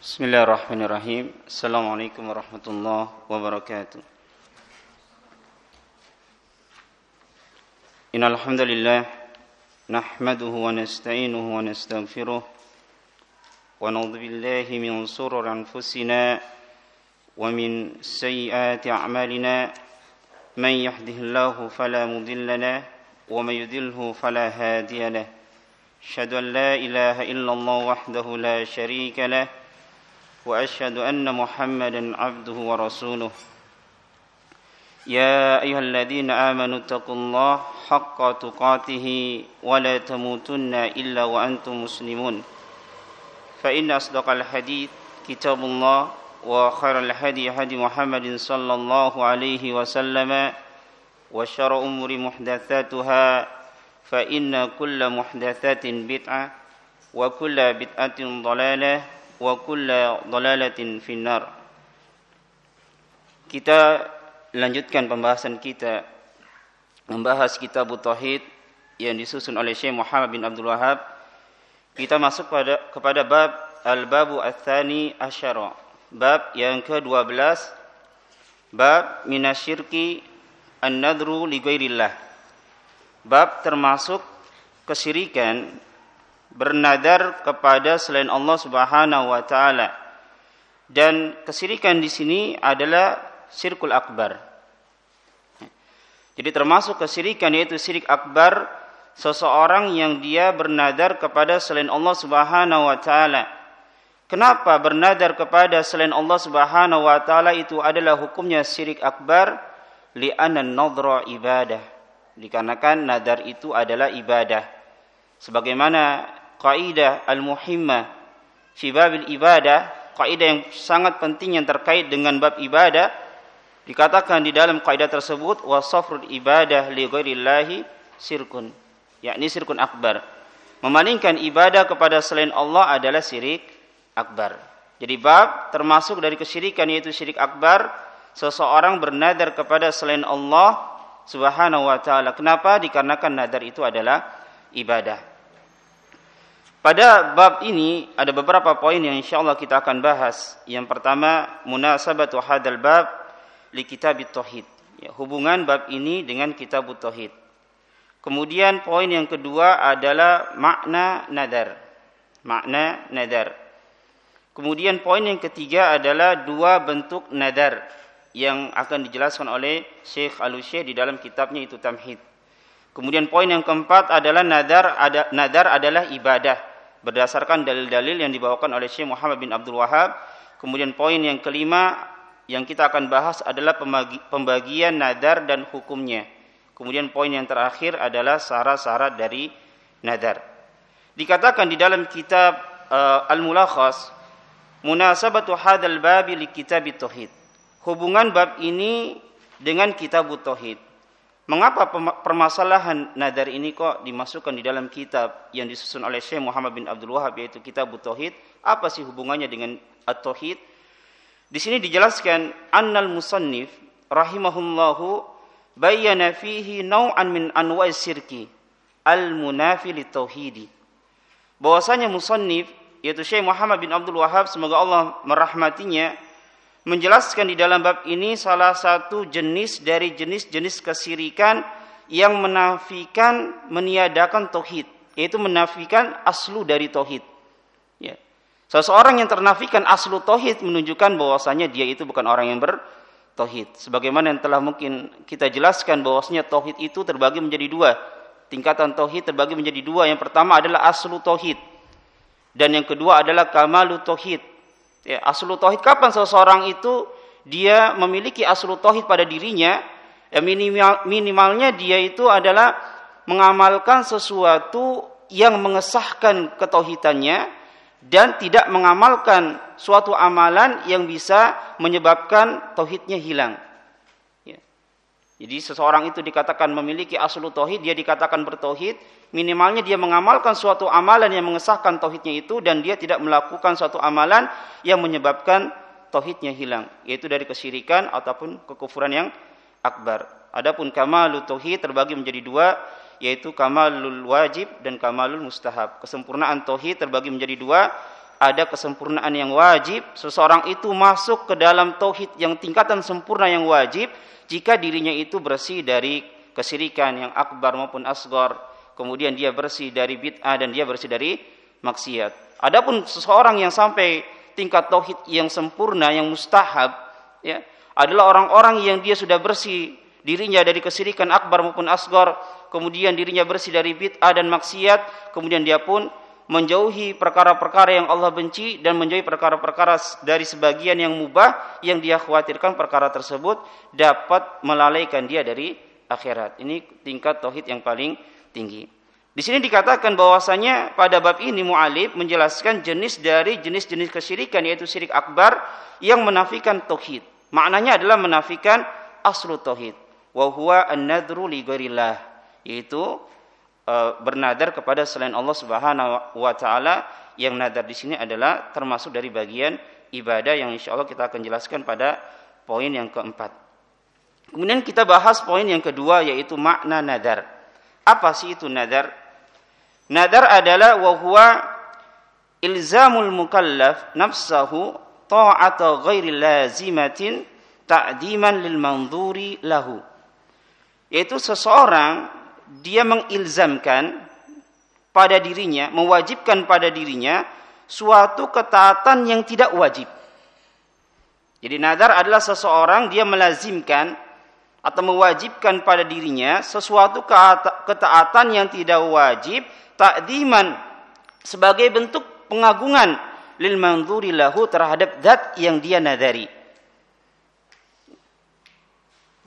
بسم الله الرحمن الرحيم السلام عليكم ورحمة الله وبركاته إن الحمد لله نحمده ونستعينه ونستغفره ونعوذ بالله من سرور أنفسنا ومن سيئات أعمالنا من يهده الله فلا مضل له ومن يضله فلا هادي له أشهد أن لا إله إلا الله وحده لا شريك له وأشهد أن محمدا عبده ورسوله. يا أيها الذين آمنوا اتقوا الله حق تقاته ولا تموتن إلا وأنتم مسلمون. فإن أصدق الحديث كتاب الله وخير الهدي هدي محمد صلى الله عليه وسلم وشر أمور محدثاتها فإن كل محدثات بدعة وكل بدعة ضلالة وكل ضلالة في النار Kita lanjutkan pembahasan kita membahas kitab Tauhid yang disusun oleh Syekh Muhammad bin Abdul Wahab. Kita masuk pada kepada bab Al-Babu Ats-Tsani Asyara. Bab yang ke-12 bab minasyirki an-nadru li ghairillah. Bab termasuk kesyirikan bernadar kepada selain Allah Subhanahu wa taala. Dan kesyirikan di sini adalah syirkul akbar. Jadi termasuk kesyirikan yaitu syirik akbar seseorang yang dia bernadar kepada selain Allah Subhanahu wa taala. Kenapa bernadar kepada selain Allah Subhanahu wa taala itu adalah hukumnya syirik akbar? Li'anna nadra ibadah. Dikarenakan nadar itu adalah ibadah. Sebagaimana kaidah al-muhimmah fi babil ibadah, kaidah yang sangat penting yang terkait dengan bab ibadah dikatakan di dalam kaidah tersebut wasafrul ibadah li ghairillahi sirkun, yakni sirkun akbar. Memalingkan ibadah kepada selain Allah adalah syirik akbar. Jadi bab termasuk dari kesyirikan yaitu syirik akbar, seseorang bernadar kepada selain Allah Subhanahu wa taala. Kenapa? Dikarenakan nadar itu adalah ibadah. Pada bab ini ada beberapa poin yang insyaallah kita akan bahas. Yang pertama, munasabatu hadzal bab li kitab tauhid. Ya, hubungan bab ini dengan kitab tauhid. Kemudian poin yang kedua adalah makna nadar. Makna nadar. Kemudian poin yang ketiga adalah dua bentuk nadar yang akan dijelaskan oleh Syekh Al-Syekh di dalam kitabnya itu Tamhid. Kemudian poin yang keempat adalah nadar ada, nadar adalah ibadah berdasarkan dalil-dalil yang dibawakan oleh Syekh Muhammad bin Abdul Wahab. Kemudian poin yang kelima yang kita akan bahas adalah pembagian nadar dan hukumnya. Kemudian poin yang terakhir adalah syarat-syarat dari nadar. Dikatakan di dalam kitab uh, Al-Mulakhas munasabatu hadzal babi li kitab. Hubungan bab ini dengan kitab tauhid. Mengapa permasalahan nadar ini kok dimasukkan di dalam kitab yang disusun oleh Syekh Muhammad bin Abdul Wahab yaitu Kitab Tauhid? Apa sih hubungannya dengan At-Tauhid? Di sini dijelaskan annal musannif rahimahullahu bayyana fihi naw'an min anwa'i syirki al-munafi tauhidi. Bahwasanya musannif yaitu Syekh Muhammad bin Abdul Wahab semoga Allah merahmatinya menjelaskan di dalam bab ini salah satu jenis dari jenis-jenis kesirikan yang menafikan meniadakan tauhid, yaitu menafikan aslu dari tauhid. Ya. Seseorang yang ternafikan aslu tauhid menunjukkan bahwasanya dia itu bukan orang yang bertauhid. Sebagaimana yang telah mungkin kita jelaskan bahwasanya tauhid itu terbagi menjadi dua. Tingkatan tauhid terbagi menjadi dua. Yang pertama adalah aslu tauhid dan yang kedua adalah kamalu tauhid. Ya, aslu tauhid kapan seseorang itu dia memiliki aslu tauhid pada dirinya? Ya minimal, minimalnya dia itu adalah mengamalkan sesuatu yang mengesahkan ketauhidannya dan tidak mengamalkan suatu amalan yang bisa menyebabkan tauhidnya hilang. Jadi seseorang itu dikatakan memiliki aslu tauhid, dia dikatakan bertauhid, minimalnya dia mengamalkan suatu amalan yang mengesahkan tauhidnya itu dan dia tidak melakukan suatu amalan yang menyebabkan tauhidnya hilang, yaitu dari kesyirikan ataupun kekufuran yang akbar. Adapun kamalul tauhid terbagi menjadi dua, yaitu kamalul wajib dan kamalul mustahab. Kesempurnaan tauhid terbagi menjadi dua, ada kesempurnaan yang wajib, seseorang itu masuk ke dalam tauhid yang tingkatan sempurna yang wajib jika dirinya itu bersih dari kesirikan yang akbar maupun asgar, kemudian dia bersih dari bid'ah dan dia bersih dari maksiat. Adapun seseorang yang sampai tingkat tauhid yang sempurna yang mustahab ya adalah orang-orang yang dia sudah bersih dirinya dari kesirikan akbar maupun asgar, kemudian dirinya bersih dari bid'ah dan maksiat, kemudian dia pun menjauhi perkara-perkara yang Allah benci dan menjauhi perkara-perkara dari sebagian yang mubah yang dia khawatirkan perkara tersebut dapat melalaikan dia dari akhirat. Ini tingkat tauhid yang paling tinggi. Di sini dikatakan bahwasanya pada bab ini mu'alib menjelaskan jenis dari jenis-jenis kesyirikan yaitu syirik akbar yang menafikan tauhid. Maknanya adalah menafikan aslu tauhid. Wa huwa an-nadru li yaitu bernadar kepada selain Allah Subhanahu wa taala yang nadar di sini adalah termasuk dari bagian ibadah yang insya Allah kita akan jelaskan pada poin yang keempat. Kemudian kita bahas poin yang kedua yaitu makna nadar. Apa sih itu nadar? Nadar adalah wa ilzamul mukallaf nafsahu ta'ata ghairi lazimatin ta'diman lil manzuri lahu. Yaitu seseorang dia mengilzamkan pada dirinya, mewajibkan pada dirinya suatu ketaatan yang tidak wajib. Jadi nadar adalah seseorang dia melazimkan atau mewajibkan pada dirinya sesuatu ketaatan yang tidak wajib takdiman sebagai bentuk pengagungan lil manzuri lahu terhadap zat yang dia nadari.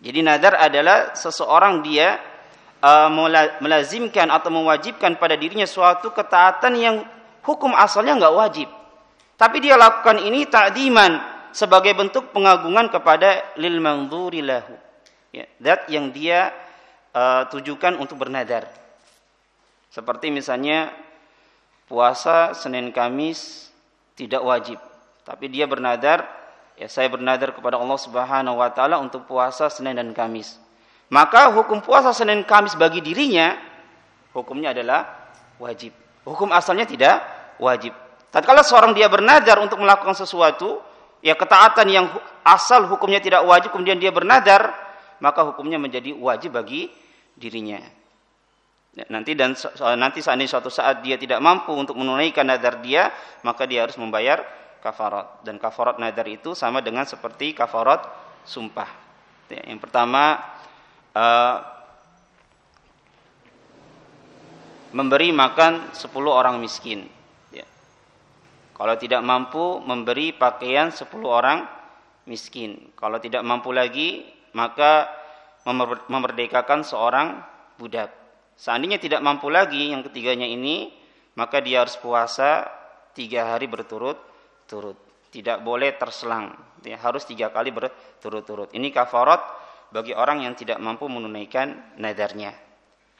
Jadi nadar adalah seseorang dia uh, melazimkan atau mewajibkan pada dirinya suatu ketaatan yang hukum asalnya nggak wajib. Tapi dia lakukan ini takdiman sebagai bentuk pengagungan kepada lil manzuri lahu. Ya, yang dia uh, tujukan untuk bernadar. Seperti misalnya puasa Senin Kamis tidak wajib, tapi dia bernadar ya saya bernadar kepada Allah Subhanahu wa taala untuk puasa Senin dan Kamis maka hukum puasa Senin Kamis bagi dirinya hukumnya adalah wajib. Hukum asalnya tidak wajib. Tatkala seorang dia bernadar untuk melakukan sesuatu, ya ketaatan yang asal hukumnya tidak wajib kemudian dia bernadar, maka hukumnya menjadi wajib bagi dirinya. Ya, nanti dan nanti saat ini suatu saat dia tidak mampu untuk menunaikan nadar dia, maka dia harus membayar kafarat. Dan kafarat nadar itu sama dengan seperti kafarat sumpah. Ya, yang pertama uh, memberi makan 10 orang miskin. Ya. Kalau tidak mampu memberi pakaian 10 orang miskin. Kalau tidak mampu lagi maka memerdekakan seorang budak. Seandainya tidak mampu lagi yang ketiganya ini, maka dia harus puasa tiga hari berturut-turut. Tidak boleh terselang. Ya, harus tiga kali berturut-turut. Ini kafarat bagi orang yang tidak mampu menunaikan nadarnya.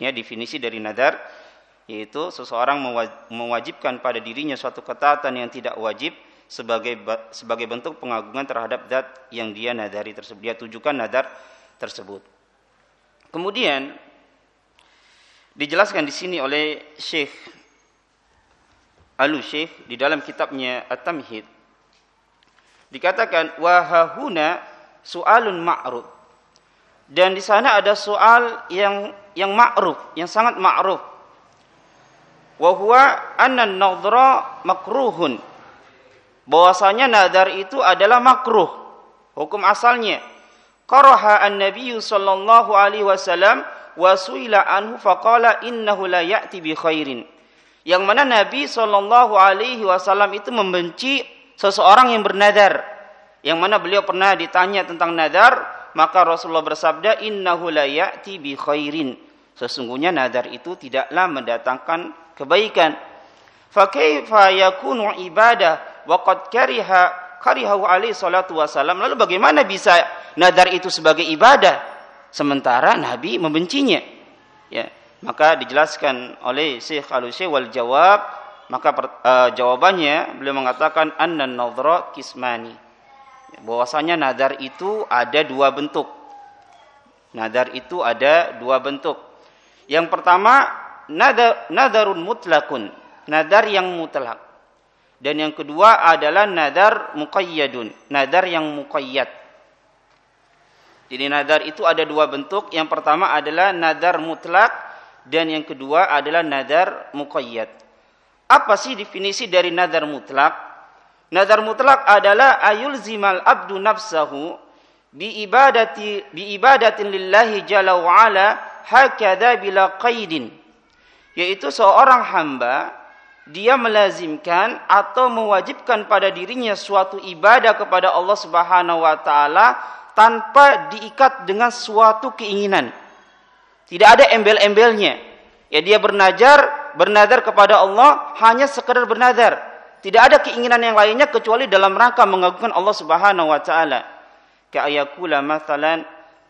Ya, definisi dari nadar yaitu seseorang mewajibkan pada dirinya suatu ketaatan yang tidak wajib sebagai sebagai bentuk pengagungan terhadap zat yang dia nadari tersebut. Dia tujukan nadar tersebut. Kemudian dijelaskan di sini oleh Syekh Alu Syekh di dalam kitabnya At-Tamhid dikatakan wahahuna su'alun ma'ruf dan di sana ada soal yang yang ma'ruf, yang sangat ma'ruf. Wa huwa anna nadhra makruhun. Bahwasanya nadar itu adalah makruh. Hukum asalnya. Qaraha an-nabiy sallallahu alaihi wasallam wa suila anhu faqala innahu la ya'ti bi khairin. Yang mana Nabi sallallahu alaihi wasallam itu membenci seseorang yang bernadar. Yang mana beliau pernah ditanya tentang nadar, maka Rasulullah bersabda innahu la ya'ti bi khairin. Sesungguhnya nadar itu tidaklah mendatangkan kebaikan. Fa kaifa yakunu ibadah? Wa qad kariha karihahu alaihi salatu wasalam lalu bagaimana bisa nadar itu sebagai ibadah? Sementara nabi membencinya. Ya maka dijelaskan oleh Syekh al wal jawab. Maka uh, jawabannya beliau mengatakan anna nadhra kismani bahwasanya nadar itu ada dua bentuk. Nadar itu ada dua bentuk. Yang pertama nadar nadarun mutlakun, nadar yang mutlak. Dan yang kedua adalah nadar muqayyadun, nadar yang muqayyad. Jadi nadar itu ada dua bentuk. Yang pertama adalah nadar mutlak dan yang kedua adalah nadar muqayyad. Apa sih definisi dari nadar mutlak? Nadar mutlak adalah ayul zimal abdu nafsahu bi ibadati bi ibadatin lillahi jalla wa ala hakada bila qaidin. Yaitu seorang hamba dia melazimkan atau mewajibkan pada dirinya suatu ibadah kepada Allah Subhanahu wa taala tanpa diikat dengan suatu keinginan. Tidak ada embel-embelnya. Ya dia bernazar, bernazar kepada Allah hanya sekedar bernazar. Tidak ada keinginan yang lainnya kecuali dalam rangka mengagungkan Allah Subhanahu wa taala. Ka'ayakula mathalan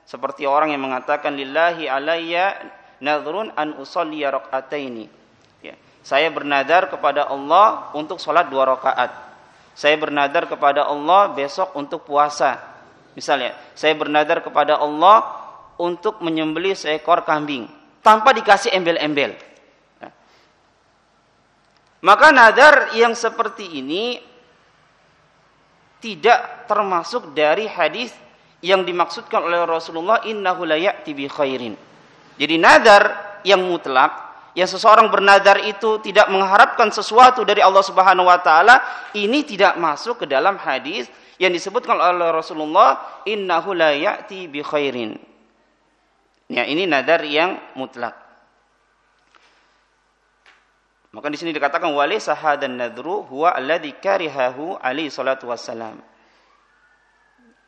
seperti orang yang mengatakan lillahi alayya nadhrun an usalli raka'ataini saya bernadar kepada Allah untuk sholat dua rakaat. Saya bernadar kepada Allah besok untuk puasa. Misalnya, saya bernadar kepada Allah untuk menyembelih seekor kambing tanpa dikasih embel-embel. Maka nadar yang seperti ini tidak termasuk dari hadis yang dimaksudkan oleh Rasulullah innahu la ya'ti bi khairin. Jadi nadar yang mutlak yang seseorang bernadar itu tidak mengharapkan sesuatu dari Allah Subhanahu wa taala, ini tidak masuk ke dalam hadis yang disebutkan oleh Rasulullah innahu la ya'ti bi khairin. Ya, ini nadar yang mutlak. Maka di sini dikatakan wali sahadan nadru huwa alladhi karihahu alaihi salatu wassalam.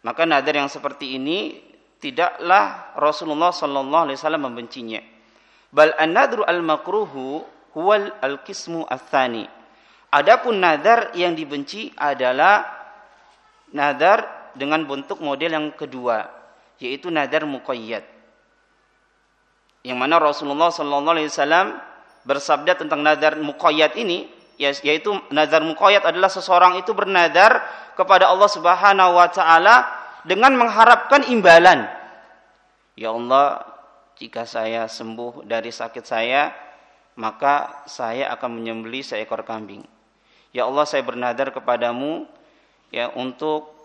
Maka nadar yang seperti ini tidaklah Rasulullah sallallahu alaihi wasallam membencinya. Bal an-nadru al-makruhu huwal al-qismu ats-tsani. Adapun nadar yang dibenci adalah nadar dengan bentuk model yang kedua, yaitu nadar muqayyad. Yang mana Rasulullah sallallahu alaihi wasallam bersabda tentang nadar muqayyad ini, yaitu nadar muqayyad adalah seseorang itu bernadar kepada Allah Subhanahu wa taala dengan mengharapkan imbalan. Ya Allah, jika saya sembuh dari sakit saya, maka saya akan menyembeli seekor kambing. Ya Allah, saya bernadar kepadamu ya untuk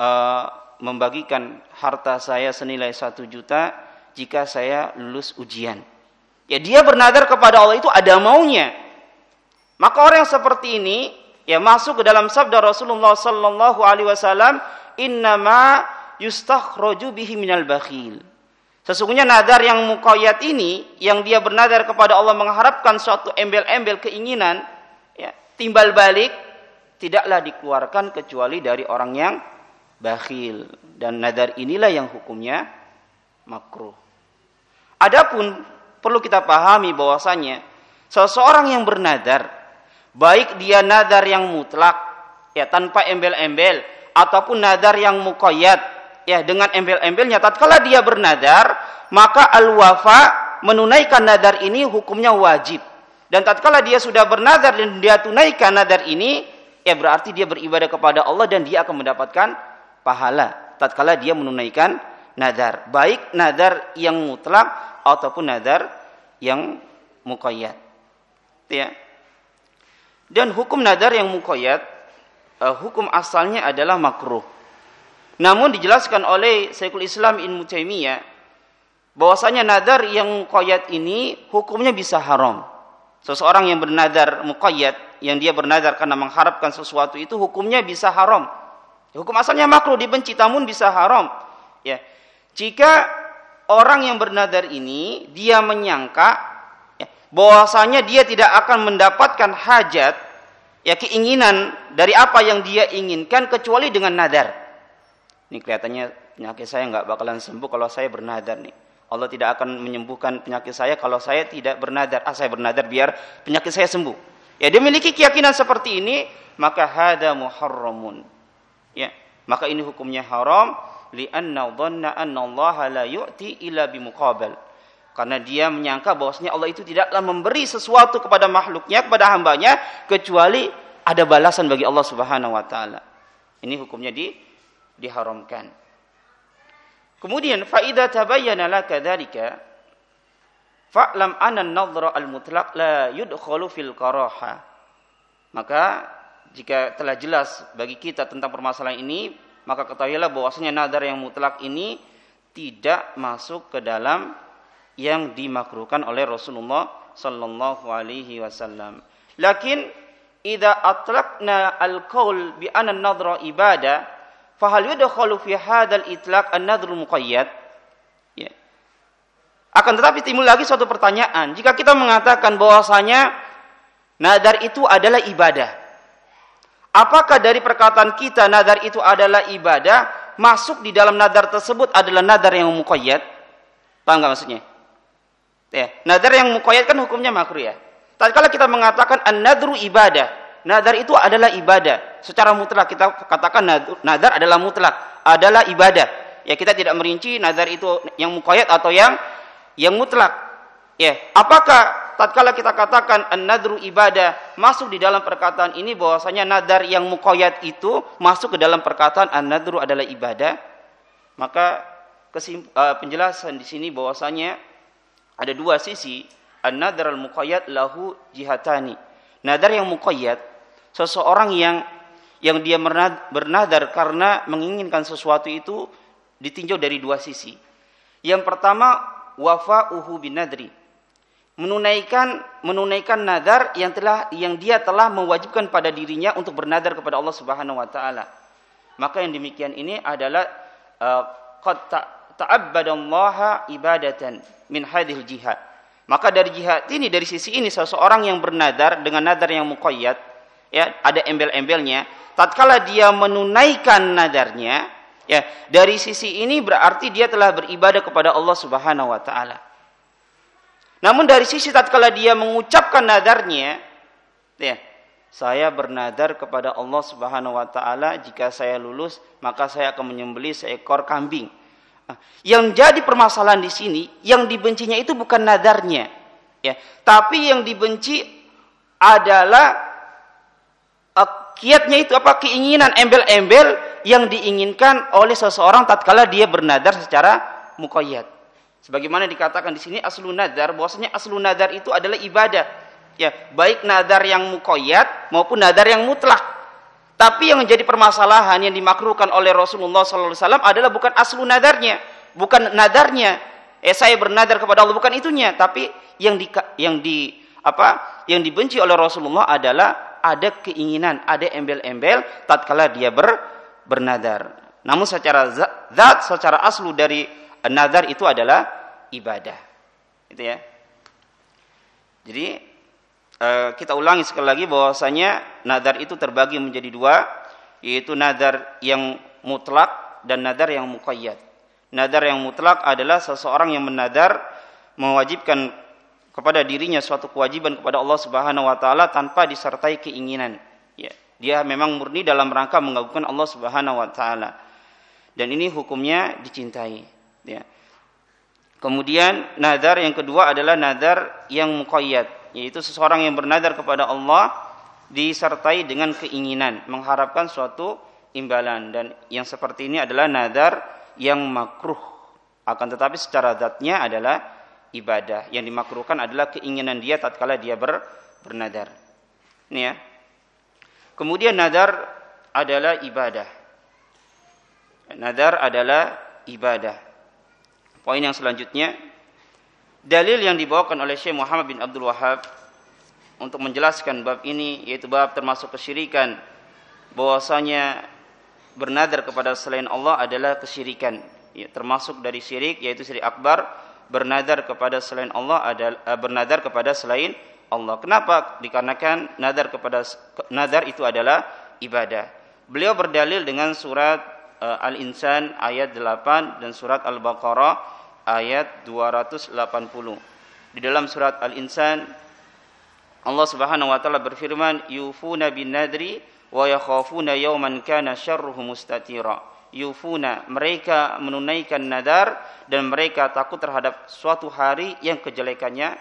uh, membagikan harta saya senilai satu juta jika saya lulus ujian. Ya dia bernadar kepada Allah itu ada maunya. Maka orang yang seperti ini ya masuk ke dalam sabda Rasulullah sallallahu alaihi wasallam, "Innama yustakhraju bihi minal bakhil." Sesungguhnya nadar yang mukoyat ini, yang dia bernadar kepada Allah mengharapkan suatu embel-embel keinginan, ya, timbal balik, tidaklah dikeluarkan kecuali dari orang yang bakhil. Dan nadar inilah yang hukumnya makruh. Adapun perlu kita pahami bahwasanya seseorang yang bernadar, baik dia nadar yang mutlak, ya tanpa embel-embel, ataupun nadar yang mukoyat, ya dengan embel-embelnya tatkala dia bernadar maka al-wafa menunaikan nadar ini hukumnya wajib. Dan tatkala dia sudah bernadar dan dia tunaikan nadar ini ya berarti dia beribadah kepada Allah dan dia akan mendapatkan pahala tatkala dia menunaikan nadar. Baik nadar yang mutlak ataupun nadar yang muqayyad ya dan hukum nadar yang muqayyad uh, hukum asalnya adalah makruh namun dijelaskan oleh Syekhul Islam Ibnu Taimiyah bahwasanya nadar yang muqayyad ini hukumnya bisa haram. Seseorang yang bernadar muqayyad yang dia bernadar karena mengharapkan sesuatu itu hukumnya bisa haram. Hukum asalnya makruh dibenci namun bisa haram. Ya. Jika orang yang bernadar ini dia menyangka ya, bahwasanya dia tidak akan mendapatkan hajat ya keinginan dari apa yang dia inginkan kecuali dengan nadar. Ini kelihatannya penyakit saya nggak bakalan sembuh kalau saya bernadar nih. Allah tidak akan menyembuhkan penyakit saya kalau saya tidak bernadar. Ah, saya bernadar biar penyakit saya sembuh. Ya, dia memiliki keyakinan seperti ini, maka hada muharramun. Ya, maka ini hukumnya haram li'anna dhanna anna Allah la yu'ti illa bimuqabal. Karena dia menyangka bahwasanya Allah itu tidaklah memberi sesuatu kepada makhluknya, kepada hambanya, kecuali ada balasan bagi Allah Subhanahu wa taala. Ini hukumnya di diharamkan. Kemudian faida tabayyana laka dzalika fa'lam anna an-nadhra al-mutlaq la yudkhalu fil karaha. Maka jika telah jelas bagi kita tentang permasalahan ini, maka ketahuilah bahwasanya nadar yang mutlak ini tidak masuk ke dalam yang dimakruhkan oleh Rasulullah sallallahu alaihi wasallam. Lakin idza atlaqna al-qaul bi anna an-nadra ibadah, fa hal yudkhalu fi hadzal an-nadru muqayyad? Ya. Akan tetapi timbul lagi suatu pertanyaan, jika kita mengatakan bahwasanya nadar itu adalah ibadah, apakah dari perkataan kita nadar itu adalah ibadah, masuk di dalam nadar tersebut adalah nadar yang muqayyad? Paham enggak maksudnya? Ya, nadar yang muqayyad kan hukumnya makruh ya. Tatkala kita mengatakan an-nadru ibadah, nadar itu adalah ibadah. Secara mutlak kita katakan nadar adalah mutlak, adalah ibadah. Ya, kita tidak merinci nadar itu yang muqayyad atau yang yang mutlak. Ya, apakah tatkala kita katakan an-nadru ibadah masuk di dalam perkataan ini bahwasanya nadar yang muqayyad itu masuk ke dalam perkataan an-nadru adalah ibadah? Maka uh, penjelasan di sini bahwasanya ada dua sisi. An-nadar al-muqayyad lahu jihatani. Nadar yang muqayyad seseorang yang yang dia bernadar karena menginginkan sesuatu itu ditinjau dari dua sisi. Yang pertama wafa'uhu binadri menunaikan menunaikan nadar yang telah yang dia telah mewajibkan pada dirinya untuk bernadar kepada Allah Subhanahu wa taala maka yang demikian ini adalah uh, qad ta'abbadallaha ibadatan min hadhil jihad. Maka dari jihad ini dari sisi ini seseorang yang bernadar dengan nadar yang muqayyad ya ada embel-embelnya tatkala dia menunaikan nadarnya ya dari sisi ini berarti dia telah beribadah kepada Allah Subhanahu wa taala. Namun dari sisi tatkala dia mengucapkan nadarnya ya saya bernadar kepada Allah Subhanahu wa taala jika saya lulus maka saya akan menyembelih seekor kambing yang jadi permasalahan di sini, yang dibencinya itu bukan nadarnya, ya, tapi yang dibenci adalah uh, kiatnya itu apa keinginan embel-embel yang diinginkan oleh seseorang tatkala dia bernadar secara mukoyat. Sebagaimana dikatakan di sini aslu nadar, bahwasanya aslu nadar itu adalah ibadah. Ya, baik nadar yang mukoyat maupun nadar yang mutlak. Tapi yang menjadi permasalahan yang dimakruhkan oleh Rasulullah SAW adalah bukan aslu nadarnya, bukan nadarnya. Eh saya bernadar kepada Allah bukan itunya, tapi yang di yang di apa? Yang dibenci oleh Rasulullah adalah ada keinginan, ada embel-embel tatkala dia ber, bernadar. Namun secara zat, secara aslu dari nadar itu adalah ibadah. Itu ya. Jadi Eh, kita ulangi sekali lagi bahwasanya nadar itu terbagi menjadi dua, yaitu nadar yang mutlak dan nadar yang muqayyad. Nadar yang mutlak adalah seseorang yang menadar mewajibkan kepada dirinya suatu kewajiban kepada Allah Subhanahu wa taala tanpa disertai keinginan. Ya, dia memang murni dalam rangka mengagungkan Allah Subhanahu wa taala. Dan ini hukumnya dicintai, ya. Kemudian nadar yang kedua adalah nadar yang muqayyad yaitu seseorang yang bernadar kepada Allah disertai dengan keinginan mengharapkan suatu imbalan. Dan yang seperti ini adalah nadar yang makruh. Akan tetapi secara zatnya adalah ibadah. Yang dimakruhkan adalah keinginan dia tatkala dia ber, bernadar ini ya. Kemudian nadar adalah ibadah. Nadar adalah ibadah poin yang selanjutnya Dalil yang dibawakan oleh Syekh Muhammad bin Abdul Wahab untuk menjelaskan bab ini yaitu bab termasuk kesyirikan bahwasanya bernadar kepada selain Allah adalah kesyirikan ya, termasuk dari syirik yaitu syirik akbar bernadar kepada selain Allah adalah eh, bernadar kepada selain Allah. Kenapa? Dikarenakan nadar kepada nadar itu adalah ibadah. Beliau berdalil dengan surat uh, Al-Insan ayat 8 dan surat Al-Baqarah ayat 280. Di dalam surat Al-Insan Allah Subhanahu wa taala berfirman yufuna bin nadri wa yakhafuna yawman kana syarruhu mustatira. Yufuna mereka menunaikan nadar dan mereka takut terhadap suatu hari yang kejelekannya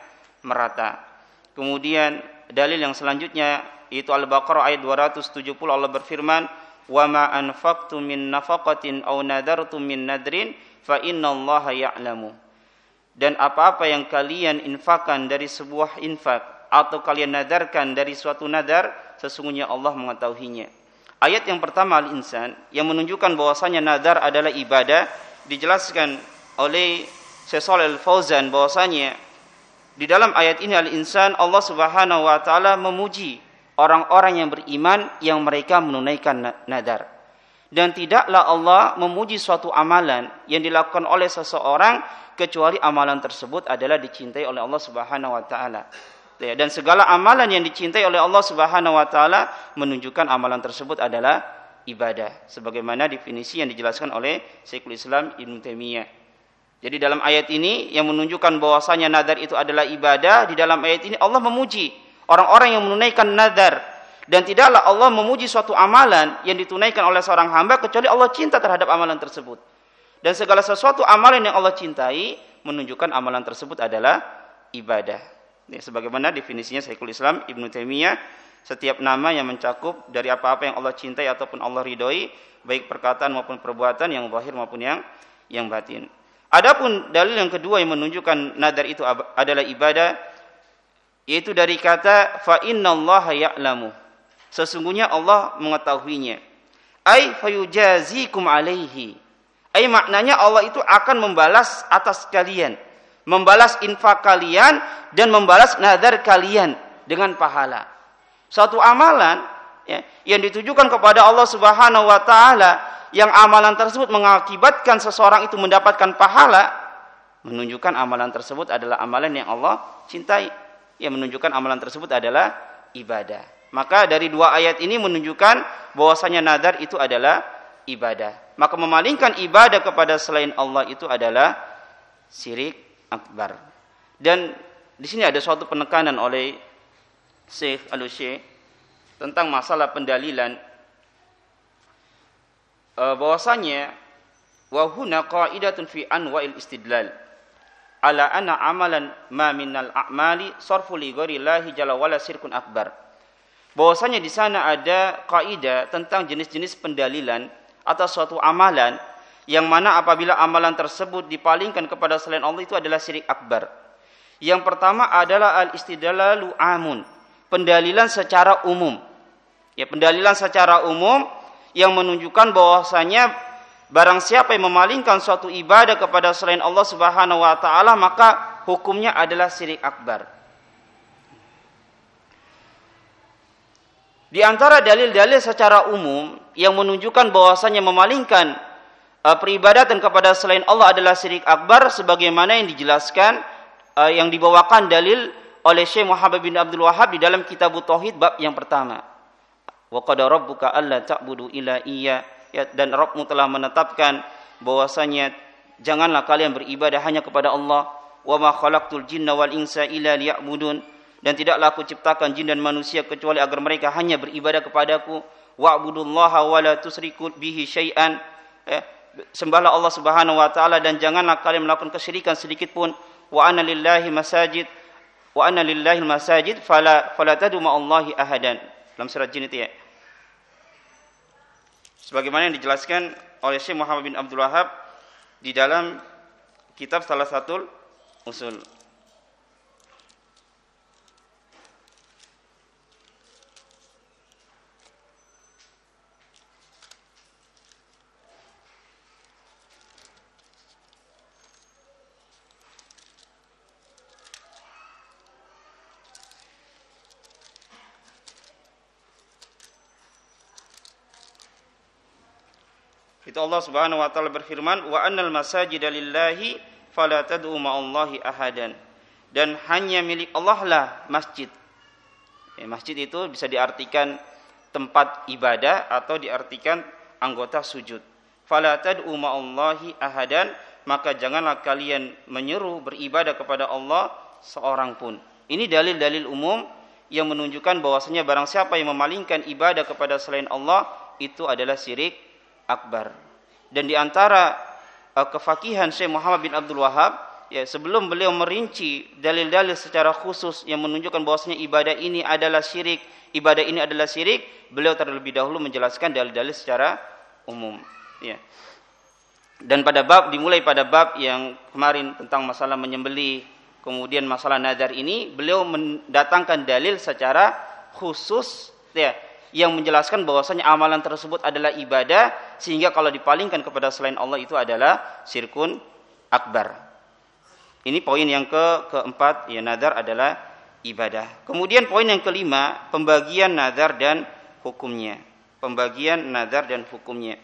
merata. Kemudian dalil yang selanjutnya itu Al-Baqarah ayat 270 Allah berfirman wa ma anfaqtum min nafaqatin aw min nadrin fa innallaha ya'lamu dan apa-apa yang kalian infakkan dari sebuah infak atau kalian nadarkan dari suatu nadar sesungguhnya Allah mengetahuinya. Ayat yang pertama Al-Insan yang menunjukkan bahwasanya nadar adalah ibadah dijelaskan oleh Syekh Al-Fauzan bahwasanya di dalam ayat ini Al-Insan Allah Subhanahu wa taala memuji orang-orang yang beriman yang mereka menunaikan nadar. Dan tidaklah Allah memuji suatu amalan yang dilakukan oleh seseorang kecuali amalan tersebut adalah dicintai oleh Allah Subhanahu wa taala. Ya, dan segala amalan yang dicintai oleh Allah Subhanahu wa taala menunjukkan amalan tersebut adalah ibadah sebagaimana definisi yang dijelaskan oleh Syekhul Islam Ibnu Taimiyah. Jadi dalam ayat ini yang menunjukkan bahwasanya nadar itu adalah ibadah, di dalam ayat ini Allah memuji orang-orang yang menunaikan nadar dan tidaklah Allah memuji suatu amalan yang ditunaikan oleh seorang hamba kecuali Allah cinta terhadap amalan tersebut. Dan segala sesuatu amalan yang Allah cintai menunjukkan amalan tersebut adalah ibadah. Ya, sebagaimana definisinya Syekhul Islam Ibnu Taimiyah, setiap nama yang mencakup dari apa-apa yang Allah cintai ataupun Allah ridhoi, baik perkataan maupun perbuatan yang zahir maupun yang yang batin. Adapun dalil yang kedua yang menunjukkan nadar itu adalah ibadah yaitu dari kata fa innallaha ya'lamu Sesungguhnya Allah mengetahuinya. Ai fayujazikum alaihi. Ai maknanya Allah itu akan membalas atas kalian. Membalas infak kalian dan membalas nadar kalian dengan pahala. Suatu amalan ya, yang ditujukan kepada Allah Subhanahu wa taala yang amalan tersebut mengakibatkan seseorang itu mendapatkan pahala menunjukkan amalan tersebut adalah amalan yang Allah cintai yang menunjukkan amalan tersebut adalah ibadah maka dari dua ayat ini menunjukkan bahwasanya nadar itu adalah ibadah. Maka memalingkan ibadah kepada selain Allah itu adalah syirik akbar. Dan di sini ada suatu penekanan oleh Syekh al tentang masalah pendalilan e, bahwasanya wa huna qaidatun fi anwa'il istidlal ala anna amalan ma minal a'mali sarfu li ghairi jalla wala sirkun akbar bahwasanya di sana ada kaidah tentang jenis-jenis pendalilan atas suatu amalan yang mana apabila amalan tersebut dipalingkan kepada selain Allah itu adalah syirik akbar. Yang pertama adalah al-istidlalu amun, pendalilan secara umum. Ya, pendalilan secara umum yang menunjukkan bahwasanya barang siapa yang memalingkan suatu ibadah kepada selain Allah Subhanahu wa taala maka hukumnya adalah syirik akbar. Di antara dalil-dalil secara umum yang menunjukkan bahwasanya memalingkan uh, peribadatan kepada selain Allah adalah syirik akbar sebagaimana yang dijelaskan uh, yang dibawakan dalil oleh Syekh Muhammad bin Abdul Wahab di dalam kitab Tauhid bab yang pertama. Wa qad rabbuka alla ta'budu illa iya ya, dan Rabbmu telah menetapkan bahwasanya janganlah kalian beribadah hanya kepada Allah. Wa ma khalaqtul jinna wal insa illa liya'budun. Dan tidaklah aku ciptakan jin dan manusia kecuali agar mereka hanya beribadah kepadaku wa'budullaha wa la tusriku bihi syai'an. Eh, sembahlah Allah Subhanahu wa taala dan janganlah kalian melakukan kesyirikan sedikit pun. Wa anna lillahi masajid. Wa anna lillahi masajid fala fala tadu ma'allahi ahadan. Dalam surat jin itu ya sebagaimana yang dijelaskan oleh Syekh Muhammad bin Abdul Wahab di dalam kitab salah satu usul Itu Allah Subhanahu wa taala berfirman, "Wa annal masajida lillahi fala tad'u ma'allahi ahadan." Dan hanya milik Allah lah masjid. Ya, masjid itu bisa diartikan tempat ibadah atau diartikan anggota sujud. Fala tad'u ma'allahi ahadan, maka janganlah kalian menyeru beribadah kepada Allah seorang pun. Ini dalil-dalil umum yang menunjukkan bahwasanya barang siapa yang memalingkan ibadah kepada selain Allah itu adalah syirik akbar. Dan di antara uh, kefakihan Syekh Muhammad bin Abdul Wahab ya sebelum beliau merinci dalil-dalil secara khusus yang menunjukkan bahwasanya ibadah ini adalah syirik, ibadah ini adalah syirik, beliau terlebih dahulu menjelaskan dalil-dalil secara umum ya. Dan pada bab dimulai pada bab yang kemarin tentang masalah menyembeli, kemudian masalah nadar ini, beliau mendatangkan dalil secara khusus ya yang menjelaskan bahwasanya amalan tersebut adalah ibadah sehingga kalau dipalingkan kepada selain Allah itu adalah sirkun akbar. Ini poin yang ke keempat ya nadar adalah ibadah. Kemudian poin yang kelima pembagian nadar dan hukumnya. Pembagian nadar dan hukumnya.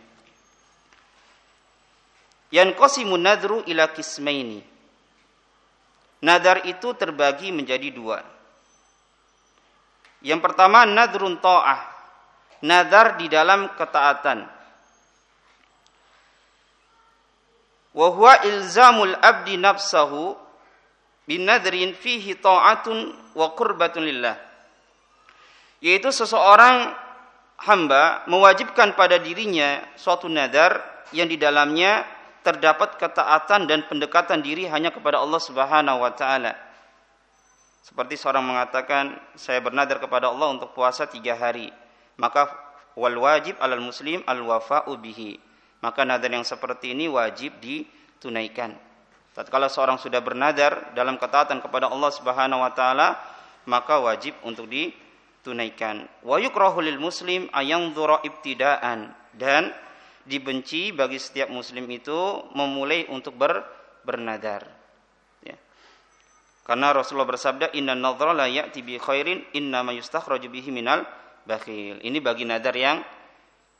Yang qasimun nadru ila kismaini. Nadar itu terbagi menjadi dua. Yang pertama nadrun ta'ah. Nadar di dalam ketaatan. Wa ilzamul abdi nafsahu bin nadrin fihi ta'atun wa qurbatun lillah. Yaitu seseorang hamba mewajibkan pada dirinya suatu nadar yang di dalamnya terdapat ketaatan dan pendekatan diri hanya kepada Allah Subhanahu wa taala. Seperti seorang mengatakan, saya bernadar kepada Allah untuk puasa tiga hari. Maka wal wajib alal muslim al wafa'u bihi. Maka nadar yang seperti ini wajib ditunaikan. Tatkala seorang sudah bernadar dalam ketaatan kepada Allah Subhanahu wa taala, maka wajib untuk ditunaikan. Wa yukrahu lil muslim ayang ibtidaan dan dibenci bagi setiap muslim itu memulai untuk ber, bernadar. Ya. Karena Rasulullah bersabda, Inna nadhra la ya'ti bi khairin inna ma yustakhraju bihi minal bakhil. Ini bagi nadar yang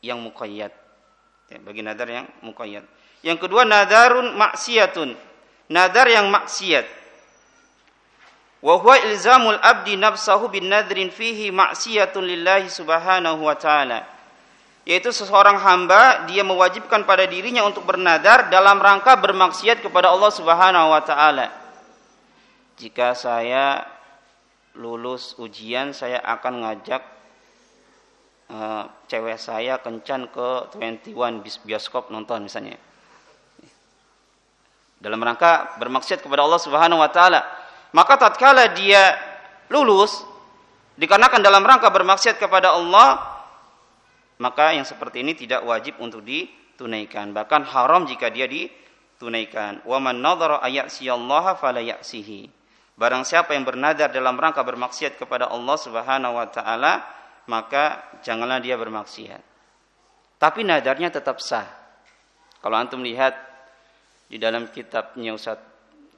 yang muqayyad. Ya, bagi nadar yang muqayyad. Yang kedua nadarun maksiatun. Nadar yang maksiat. Wa huwa ilzamul abdi nafsahu bin nadrin fihi maksiatun lillahi subhanahu wa ta'ala yaitu seseorang hamba dia mewajibkan pada dirinya untuk bernadar dalam rangka bermaksiat kepada Allah Subhanahu wa taala. Jika saya lulus ujian saya akan ngajak uh, cewek saya kencan ke 21 bioskop nonton misalnya. Dalam rangka bermaksiat kepada Allah Subhanahu wa taala. Maka tatkala dia lulus dikarenakan dalam rangka bermaksiat kepada Allah maka yang seperti ini tidak wajib untuk ditunaikan bahkan haram jika dia ditunaikan wa man nadhara ayatsiyallaha fala ya'sihi barang siapa yang bernadar dalam rangka bermaksiat kepada Allah Subhanahu wa taala maka janganlah dia bermaksiat. Tapi nadarnya tetap sah. Kalau antum lihat di dalam kitabnya Ustaz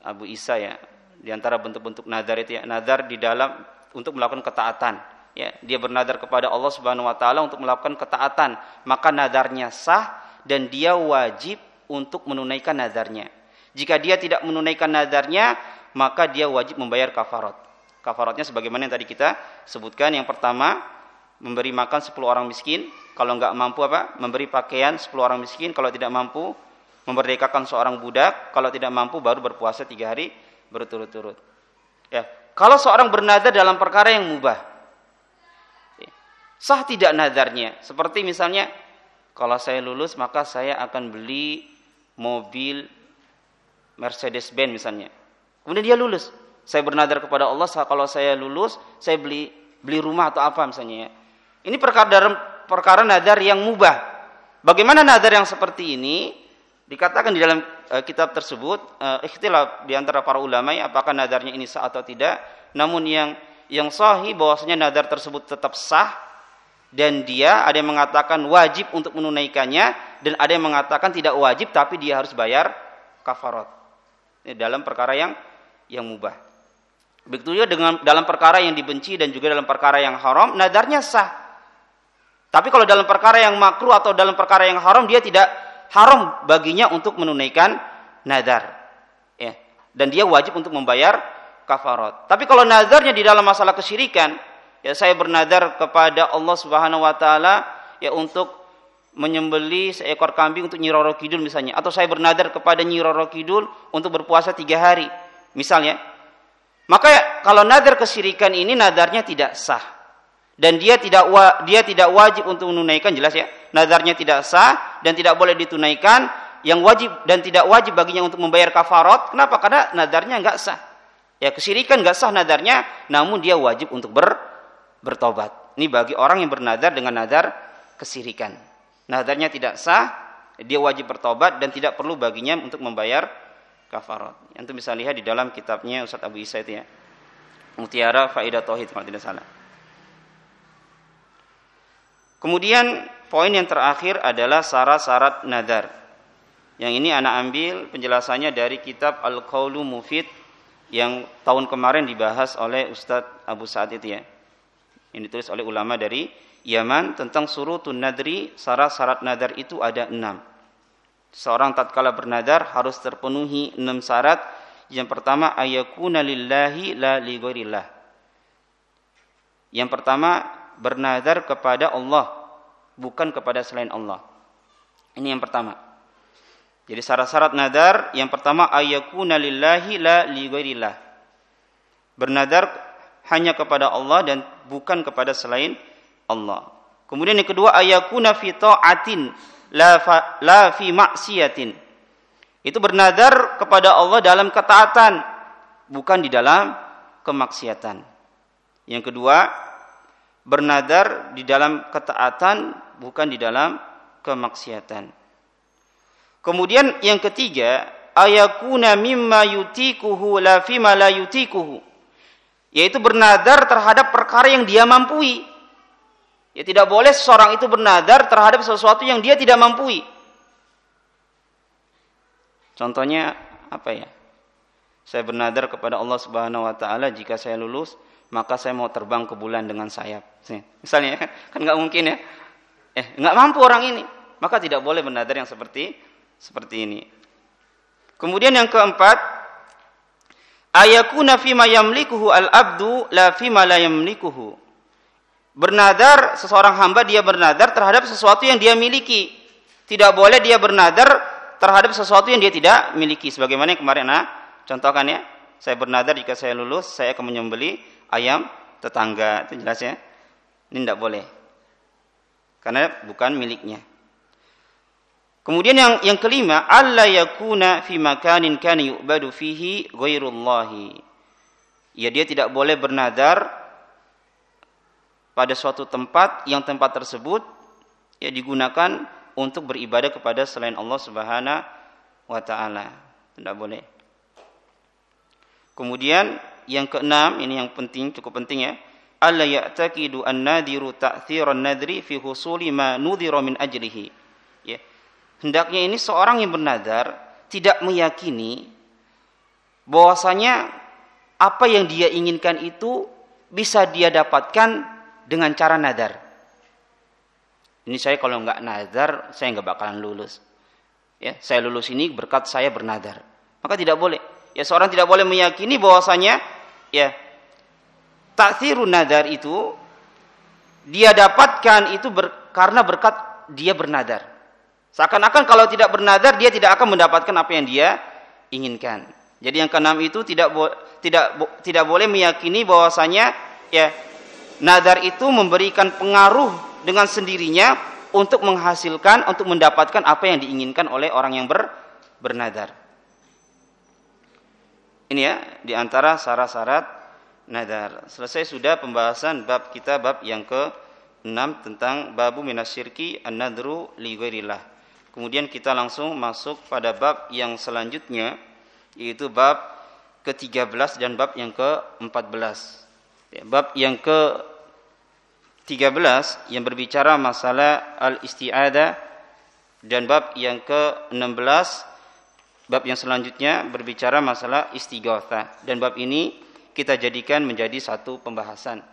Abu Isa ya di antara bentuk-bentuk nadar itu ya nadar di dalam untuk melakukan ketaatan. Ya dia bernadar kepada Allah Subhanahu wa taala untuk melakukan ketaatan. Maka nadarnya sah dan dia wajib untuk menunaikan nadarnya. Jika dia tidak menunaikan nadarnya maka dia wajib membayar kafarat kafaratnya sebagaimana yang tadi kita sebutkan. Yang pertama memberi makan 10 orang miskin. Kalau nggak mampu apa? Memberi pakaian 10 orang miskin. Kalau tidak mampu memerdekakan seorang budak. Kalau tidak mampu baru berpuasa tiga hari berturut-turut. Ya. Kalau seorang bernadar dalam perkara yang mubah. Sah tidak nadarnya? Seperti misalnya, kalau saya lulus maka saya akan beli mobil Mercedes-Benz misalnya. Kemudian dia lulus. Saya bernadar kepada Allah kalau saya lulus, saya beli beli rumah atau apa misalnya ya. Ini perkara perkara nadar yang mubah. Bagaimana nadar yang seperti ini? Dikatakan di dalam uh, kitab tersebut uh, ikhtilaf di antara para ulama apakah nadarnya ini sah atau tidak. Namun yang yang sahih bahwasanya nadar tersebut tetap sah dan dia ada yang mengatakan wajib untuk menunaikannya dan ada yang mengatakan tidak wajib tapi dia harus bayar kafarat. Ini dalam perkara yang yang mubah. Begitu juga dengan dalam perkara yang dibenci dan juga dalam perkara yang haram, nadarnya sah. Tapi kalau dalam perkara yang makruh atau dalam perkara yang haram dia tidak haram baginya untuk menunaikan nadar. Ya. Dan dia wajib untuk membayar kafarat. Tapi kalau nadarnya di dalam masalah kesyirikan, ya saya bernadar kepada Allah Subhanahu wa taala ya untuk menyembeli seekor kambing untuk Nyi Roro Kidul misalnya atau saya bernadar kepada Nyi Roro Kidul untuk berpuasa tiga hari misalnya maka kalau nadar kesirikan ini nadarnya tidak sah dan dia tidak dia tidak wajib untuk menunaikan jelas ya nadarnya tidak sah dan tidak boleh ditunaikan yang wajib dan tidak wajib baginya untuk membayar kafarat kenapa karena nadarnya nggak sah ya kesirikan nggak sah nadarnya namun dia wajib untuk ber bertobat. Ini bagi orang yang bernadar dengan nadar kesirikan. Nadarnya tidak sah, dia wajib bertobat dan tidak perlu baginya untuk membayar kafarat. Yang itu bisa lihat di dalam kitabnya Ustaz Abu Isa itu ya. Mutiara Faidah Tauhid kalau tidak salah. Kemudian poin yang terakhir adalah syarat-syarat nadar. Yang ini anak ambil penjelasannya dari kitab Al-Qaulu Mufid yang tahun kemarin dibahas oleh Ustadz Abu Sa'ad itu ya. Yang ditulis oleh ulama dari Yaman tentang surutun nadri, syarat-syarat nadar itu ada enam. Seorang tatkala bernadar harus terpenuhi enam syarat. Yang pertama ayakuna lillahi la li Yang pertama bernadar kepada Allah bukan kepada selain Allah. Ini yang pertama. Jadi syarat-syarat nadar yang pertama ayakuna lillahi la li ghairillah. Bernadar hanya kepada Allah dan bukan kepada selain Allah. Kemudian yang kedua ayakuna fi ta'atin la fa, la fi maksiatin. Itu bernadar kepada Allah dalam ketaatan bukan di dalam kemaksiatan. Yang kedua bernadar di dalam ketaatan bukan di dalam kemaksiatan. Kemudian yang ketiga, ayakuna mimma yutikuhu la fima la yutikuhu. Yaitu bernadar terhadap perkara yang dia mampui. Ya tidak boleh seseorang itu bernadar terhadap sesuatu yang dia tidak mampui. Contohnya apa ya? Saya bernadar kepada Allah Subhanahu wa taala jika saya lulus, maka saya mau terbang ke bulan dengan sayap. Misalnya kan nggak mungkin ya. Eh, nggak mampu orang ini. Maka tidak boleh bernadar yang seperti seperti ini. Kemudian yang keempat, ayakuna fima yamlikuhu al-abdu la fima la yamlikuhu. Bernadar seseorang hamba dia bernadar terhadap sesuatu yang dia miliki. Tidak boleh dia bernadar terhadap sesuatu yang dia tidak miliki. Sebagaimana yang kemarin nah, contohkan ya. Saya bernadar jika saya lulus saya akan menyembeli ayam tetangga. Itu jelas ya. Ini tidak boleh. Karena bukan miliknya. Kemudian yang yang kelima, alla yakuna fi makanin kana yu'badu fihi ghairullahi. Ya dia tidak boleh bernadar pada suatu tempat yang tempat tersebut ya digunakan untuk beribadah kepada selain Allah Subhanahu wa taala. Tidak boleh. Kemudian yang keenam, ini yang penting, cukup penting ya. Alla ya'taqidu an-nadiru ta'thiran nadri fi husuli ma nudhira min ajlihi hendaknya ini seorang yang bernadar tidak meyakini bahwasanya apa yang dia inginkan itu bisa dia dapatkan dengan cara nadar. Ini saya kalau nggak nadar, saya nggak bakalan lulus. Ya, saya lulus ini berkat saya bernadar. Maka tidak boleh. Ya seorang tidak boleh meyakini bahwasanya ya taksirun nadar itu dia dapatkan itu ber, karena berkat dia bernadar. Seakan-akan kalau tidak bernadar dia tidak akan mendapatkan apa yang dia inginkan. Jadi yang keenam itu tidak bo tidak bo tidak boleh meyakini bahwasanya ya nadar itu memberikan pengaruh dengan sendirinya untuk menghasilkan untuk mendapatkan apa yang diinginkan oleh orang yang ber bernadar. Ini ya di antara syarat-syarat nadar. Selesai sudah pembahasan bab kita bab yang ke-6 tentang babu minasyirki an-nadru li. Kemudian kita langsung masuk pada bab yang selanjutnya yaitu bab ke-13 dan bab yang ke-14. Ya, bab yang ke-13 yang berbicara masalah al-isti'adah dan bab yang ke-16 bab yang selanjutnya berbicara masalah istighatha dan bab ini kita jadikan menjadi satu pembahasan.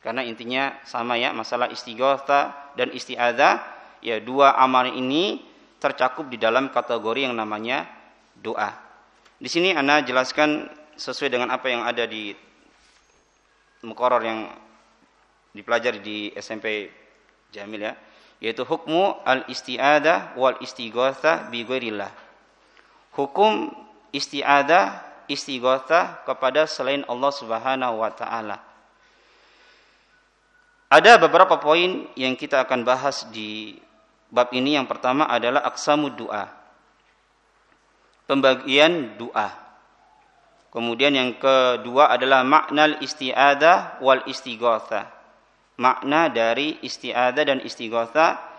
Karena intinya sama ya masalah istighatha dan isti'adah ya dua amal ini tercakup di dalam kategori yang namanya doa. Di sini Anda jelaskan sesuai dengan apa yang ada di mukoror yang dipelajari di SMP Jamil ya, yaitu hukmu al-isti'adah wal istighatsah bi ghairillah. Hukum isti'adah, istighatsah kepada selain Allah Subhanahu wa taala. Ada beberapa poin yang kita akan bahas di bab ini yang pertama adalah aksamu doa. Pembagian doa. Kemudian yang kedua adalah makna isti'adah wal istighatha. Makna dari isti'adah dan istighatha.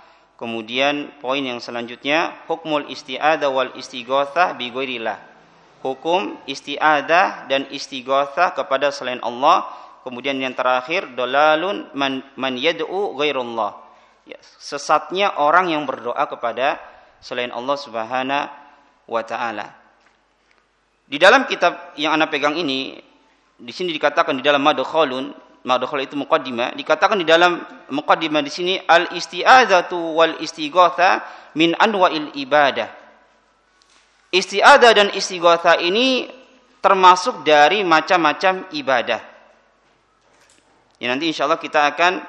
Kemudian poin yang selanjutnya hukmul isti'adah wal istighatha bi ghairillah. Hukum isti'adah dan istighatha kepada selain Allah. Kemudian yang terakhir dalalun man, man yad'u ghairullah ya, sesatnya orang yang berdoa kepada selain Allah Subhanahu wa taala. Di dalam kitab yang Anda pegang ini, di sini dikatakan di dalam Madkhalun, Madkhal itu muqaddimah, dikatakan di dalam muqaddimah di sini al isti'adzatu wal istighatha min anwa'il ibadah. Isti'adzah dan istighatha ini termasuk dari macam-macam ibadah. Ya, nanti insya Allah kita akan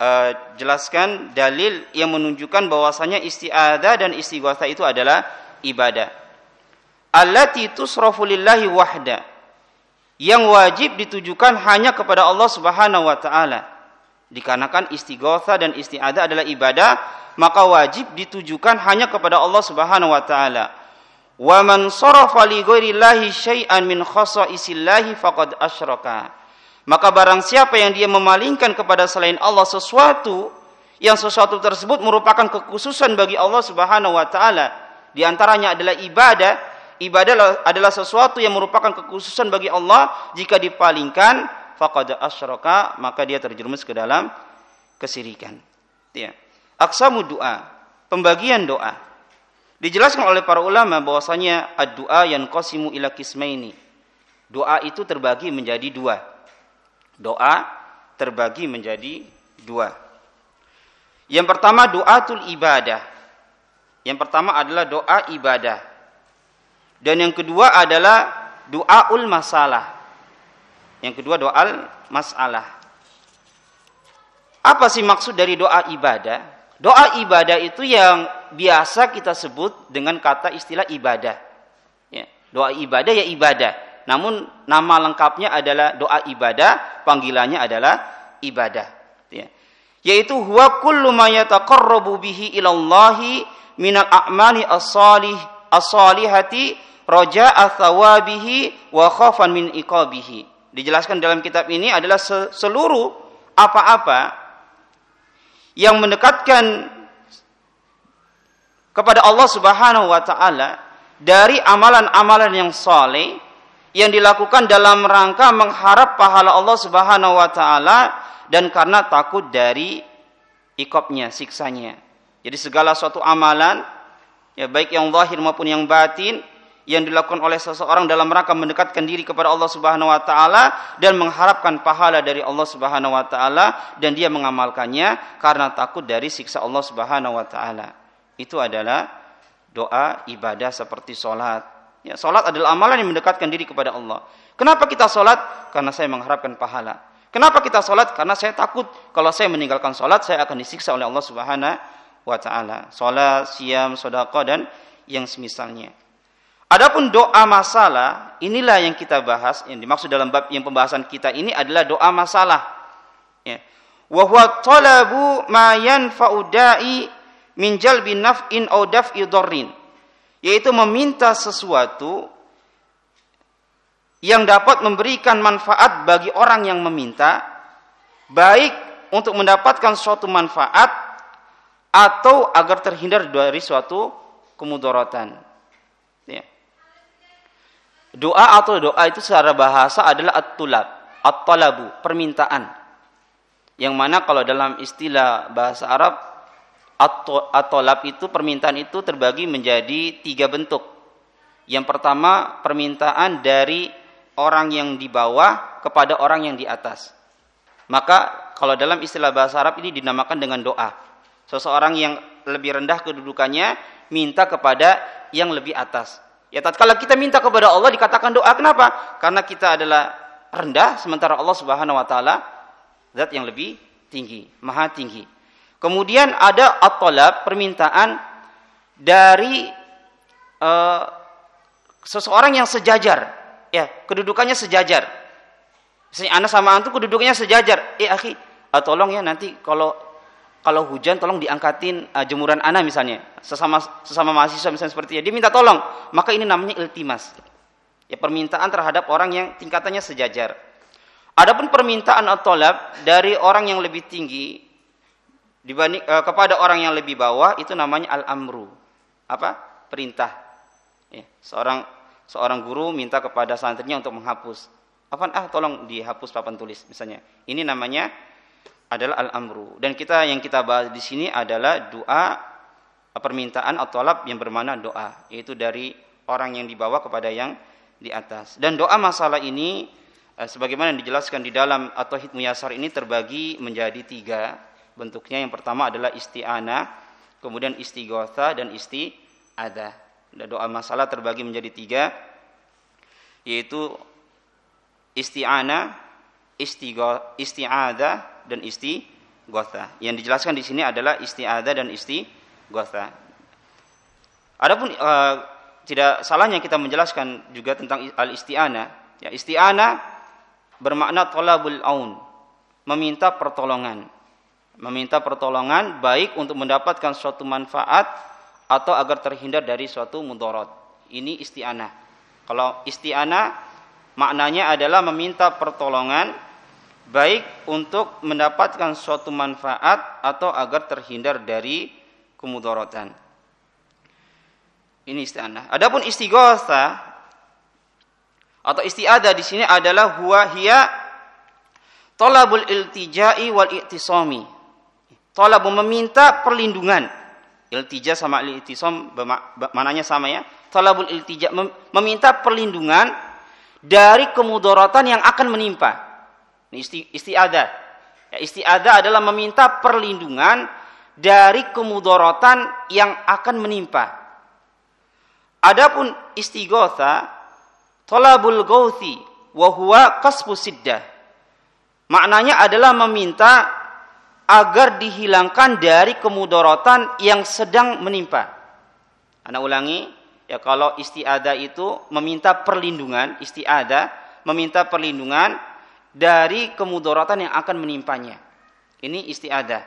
uh, jelaskan dalil yang menunjukkan bahwasanya isti'adzah dan istighatha itu adalah ibadah allati tusrafu lillahi wahda yang wajib ditujukan hanya kepada Allah Subhanahu wa taala. Dikarenakan istighatha dan isti'adzah adalah ibadah, maka wajib ditujukan hanya kepada Allah Subhanahu wa taala. Wa man sarafa li ghairillahi syai'an min khasaisillahi faqad asyraka. Maka barang siapa yang dia memalingkan kepada selain Allah sesuatu yang sesuatu tersebut merupakan kekhususan bagi Allah Subhanahu wa taala, di antaranya adalah ibadah, ibadah adalah sesuatu yang merupakan kekhususan bagi Allah. Jika dipalingkan faqad asyraka maka dia terjerumus ke dalam kesirikan. Ya aksamu doa pembagian doa. Dijelaskan oleh para ulama bahwasanya ad-doa yang qasimu ila kismaini. Doa itu terbagi menjadi dua. Doa terbagi menjadi dua. Yang pertama doatul ibadah. Yang pertama adalah doa ibadah dan yang kedua adalah doaul masalah. Yang kedua doa masalah. Apa sih maksud dari doa ibadah? Doa ibadah itu yang biasa kita sebut dengan kata istilah ibadah. Ya, doa ibadah ya ibadah. Namun nama lengkapnya adalah doa ibadah, panggilannya adalah ibadah. Ya. Yaitu huwa kullu ma yataqarrabu bihi ilallahi minal a'mali as-salih as-salihati roja athawabihi wa khafan min iqabihi. Dijelaskan dalam kitab ini adalah seluruh apa-apa yang mendekatkan kepada Allah Subhanahu wa taala dari amalan-amalan yang saleh yang dilakukan dalam rangka mengharap pahala Allah Subhanahu wa taala dan karena takut dari ikopnya, siksanya. Jadi segala suatu amalan ya baik yang zahir maupun yang batin yang dilakukan oleh seseorang dalam rangka mendekatkan diri kepada Allah Subhanahu wa taala dan mengharapkan pahala dari Allah Subhanahu wa taala dan dia mengamalkannya karena takut dari siksa Allah Subhanahu wa taala. Itu adalah doa ibadah seperti salat. Ya, salat adalah amalan yang mendekatkan diri kepada Allah. Kenapa kita salat? Karena saya mengharapkan pahala. Kenapa kita salat? Karena saya takut kalau saya meninggalkan salat saya akan disiksa oleh Allah Subhanahu wa taala. Salat, siam, sedekah dan yang semisalnya. Adapun doa masalah, inilah yang kita bahas, yang dimaksud dalam bab yang pembahasan kita ini adalah doa masalah. Ya. Wa huwa talabu ma yanfa'u da'i min jalbi naf'in aw daf'i dharrin. Yaitu meminta sesuatu yang dapat memberikan manfaat bagi orang yang meminta, baik untuk mendapatkan suatu manfaat atau agar terhindar dari suatu kemudaratan. Doa atau doa itu secara bahasa adalah at-tulab, at-talabu, permintaan. Yang mana kalau dalam istilah bahasa Arab at-talab itu permintaan itu terbagi menjadi tiga bentuk. Yang pertama permintaan dari orang yang di bawah kepada orang yang di atas. Maka kalau dalam istilah bahasa Arab ini dinamakan dengan doa. Seseorang yang lebih rendah kedudukannya minta kepada yang lebih atas. Ya tatkala kita minta kepada Allah dikatakan doa kenapa? Karena kita adalah rendah sementara Allah Subhanahu wa taala zat yang lebih tinggi, maha tinggi. Kemudian ada at permintaan dari uh, seseorang yang sejajar, ya, kedudukannya sejajar. Misalnya anak sama antu kedudukannya sejajar. Eh akhi, uh, tolong ya nanti kalau kalau hujan tolong diangkatin uh, jemuran anak misalnya. Sesama sesama mahasiswa misalnya seperti itu dia minta tolong. Maka ini namanya iltimas. Ya permintaan terhadap orang yang tingkatannya sejajar. Adapun permintaan atau dari orang yang lebih tinggi dibanding uh, kepada orang yang lebih bawah itu namanya al-amru. Apa? Perintah. Ya, seorang seorang guru minta kepada santrinya untuk menghapus. Apa ah tolong dihapus papan tulis misalnya. Ini namanya adalah al-amru. Dan kita yang kita bahas di sini adalah doa permintaan atau talab yang bermana doa, yaitu dari orang yang dibawa kepada yang di atas. Dan doa masalah ini eh, sebagaimana dijelaskan di dalam atau hitmu yasar ini terbagi menjadi tiga bentuknya. Yang pertama adalah isti'anah, kemudian istighatha dan isti'adah. Dan doa masalah terbagi menjadi tiga, yaitu isti'anah, isti'adah dan istighatha. Yang dijelaskan di sini adalah isti'adah dan istighatha. Adapun uh, tidak salahnya kita menjelaskan juga tentang al isti'anah. Ya, isti'anah bermakna tolabul aun, meminta pertolongan. Meminta pertolongan baik untuk mendapatkan suatu manfaat atau agar terhindar dari suatu mudarat. Ini isti'anah. Kalau isti'anah maknanya adalah meminta pertolongan baik untuk mendapatkan suatu manfaat atau agar terhindar dari kemudaratan. Ini isti'anah. Adapun istighatha atau isti'adah di sini adalah huwa hiya talabul iltija'i wal i'tisami. Talabu meminta perlindungan. Iltija sama iltisam mananya sama ya. Talabul iltija meminta perlindungan dari kemudaratan yang akan menimpa. Ini isti, isti'adah. Ya, isti'adah adalah meminta perlindungan dari kemudaratan yang akan menimpa. Adapun istighatha talabul gauthi wa huwa kasbu siddah. Maknanya adalah meminta agar dihilangkan dari kemudaratan yang sedang menimpa. Anak ulangi, ya kalau istiada itu meminta perlindungan, istiada meminta perlindungan dari kemudaratan yang akan menimpanya. Ini istiada.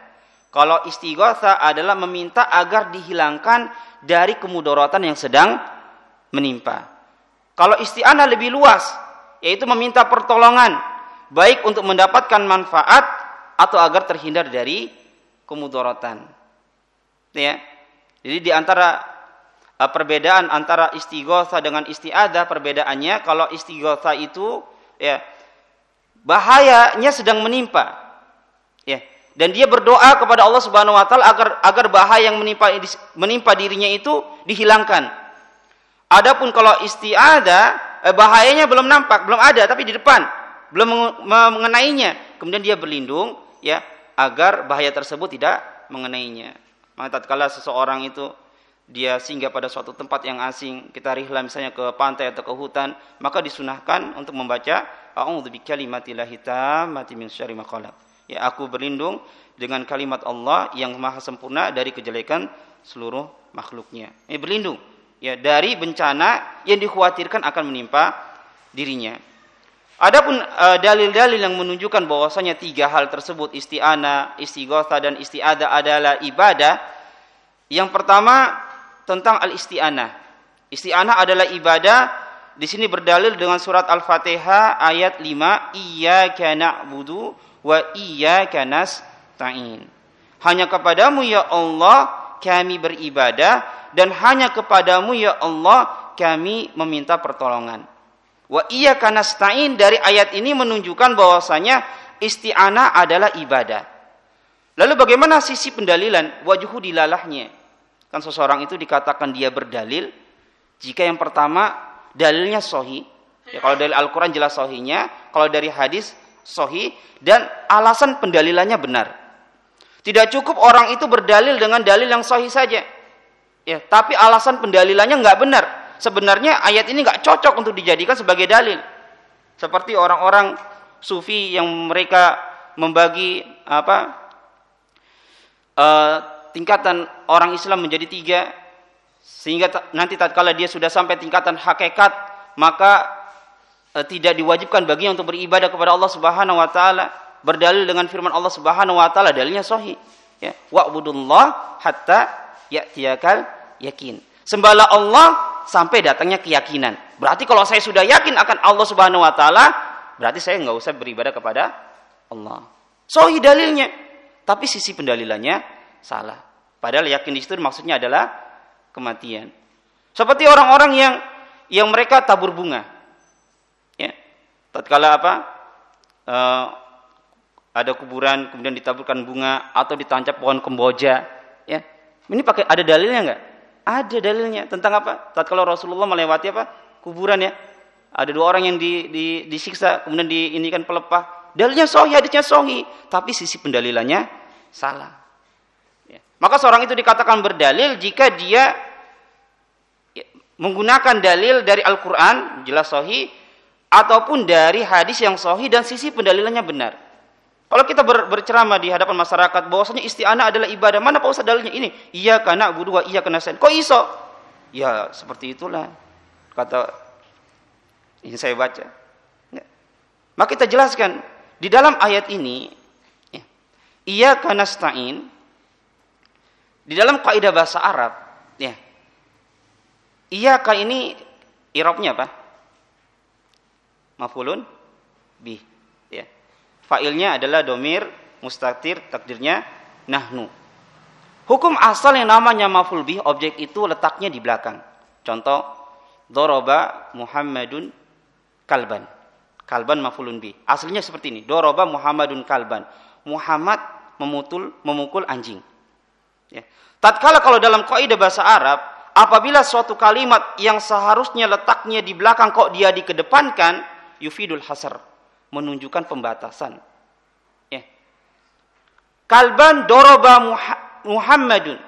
Kalau istighatha adalah meminta agar dihilangkan dari kemudaratan yang sedang menimpa. Kalau isti'anah lebih luas, yaitu meminta pertolongan baik untuk mendapatkan manfaat atau agar terhindar dari kemudaratan. Ya. Jadi di antara uh, perbedaan antara istighatha dengan isti'adah perbedaannya kalau istighatha itu ya bahayanya sedang menimpa. Ya, dan dia berdoa kepada Allah Subhanahu wa taala agar agar bahaya yang menimpa menimpa dirinya itu dihilangkan. Adapun kalau isti'adah eh, bahayanya belum nampak, belum ada tapi di depan, belum mengenainya. Kemudian dia berlindung ya agar bahaya tersebut tidak mengenainya. Maka tatkala seseorang itu dia singgah pada suatu tempat yang asing, kita rihlah misalnya ke pantai atau ke hutan, maka disunahkan untuk membaca a'udzu bikalimatillahi tammati min syarri ma Ya, aku berlindung dengan kalimat Allah yang maha sempurna dari kejelekan seluruh makhluknya. Ini berlindung ya dari bencana yang dikhawatirkan akan menimpa dirinya. Adapun uh, dalil-dalil yang menunjukkan bahwasanya tiga hal tersebut isti'ana, istighatha dan isti'ada adalah ibadah. Yang pertama tentang al-isti'anah. Isti'anah adalah ibadah. Di sini berdalil dengan surat Al-Fatihah ayat 5, iyyaka na'budu wa iyyaka nasta'in. Hanya kepadamu ya Allah kami beribadah dan hanya kepadamu ya Allah kami meminta pertolongan. Wa iyyaka nasta'in dari ayat ini menunjukkan bahwasanya isti'anah adalah ibadah. Lalu bagaimana sisi pendalilan wajhu dilalahnya? Kan seseorang itu dikatakan dia berdalil jika yang pertama dalilnya sohi. Ya, kalau dari Al-Quran jelas sohinya, kalau dari hadis sohi dan alasan pendalilannya benar. Tidak cukup orang itu berdalil dengan dalil yang sahih saja. Ya, tapi alasan pendalilannya nggak benar. Sebenarnya ayat ini nggak cocok untuk dijadikan sebagai dalil. Seperti orang-orang sufi yang mereka membagi apa uh, tingkatan orang Islam menjadi tiga, sehingga nanti tatkala dia sudah sampai tingkatan hakikat, maka Eh, tidak diwajibkan baginya untuk beribadah kepada Allah Subhanahu wa taala. Berdalil dengan firman Allah Subhanahu wa taala dalilnya sahih. Ya wa'budullah hatta ya'tiyakal yakin. Sembahlah Allah sampai datangnya keyakinan. Berarti kalau saya sudah yakin akan Allah Subhanahu wa taala berarti saya nggak usah beribadah kepada Allah. Sahih dalilnya. Tapi sisi pendalilannya salah. Padahal yakin di situ maksudnya adalah kematian seperti orang-orang yang yang mereka tabur bunga tatkala apa uh, ada kuburan kemudian ditaburkan bunga atau ditancap pohon kemboja, ya. Ini pakai ada dalilnya enggak? Ada dalilnya tentang apa? Tatkala Rasulullah melewati apa? Kuburan ya. Ada dua orang yang di, di, disiksa kemudian diinikan pelepah. Dalilnya sahih, hadisnya sahih, tapi sisi pendalilannya salah. Ya. Maka seorang itu dikatakan berdalil jika dia ya, menggunakan dalil dari Al-Quran, jelas sahih, ataupun dari hadis yang sahih dan sisi pendalilannya benar. Kalau kita ber, berceramah di hadapan masyarakat bahwasanya isti'anah adalah ibadah, mana Pak Ustaz dalilnya ini? Iya karena budu wa iya karena sen. Kok iso? Ya seperti itulah kata yang saya baca. Ya. Maka kita jelaskan di dalam ayat ini ya, iya karena di dalam kaidah bahasa Arab ya. Iya kan ini irobnya apa? Mafulun bih Fa'ilnya adalah domir mustatir takdirnya nahnu. Hukum asal yang namanya maful bih objek itu letaknya di belakang. Contoh doroba Muhammadun kalban. Kalban mafulun bih. Aslinya seperti ini. Doroba Muhammadun kalban. Muhammad memutul memukul anjing. Ya. Tatkala kalau dalam kaidah bahasa Arab, apabila suatu kalimat yang seharusnya letaknya di belakang kok dia dikedepankan, yufidul hasar menunjukkan pembatasan. Ya. Kalban doroba Muhammadun.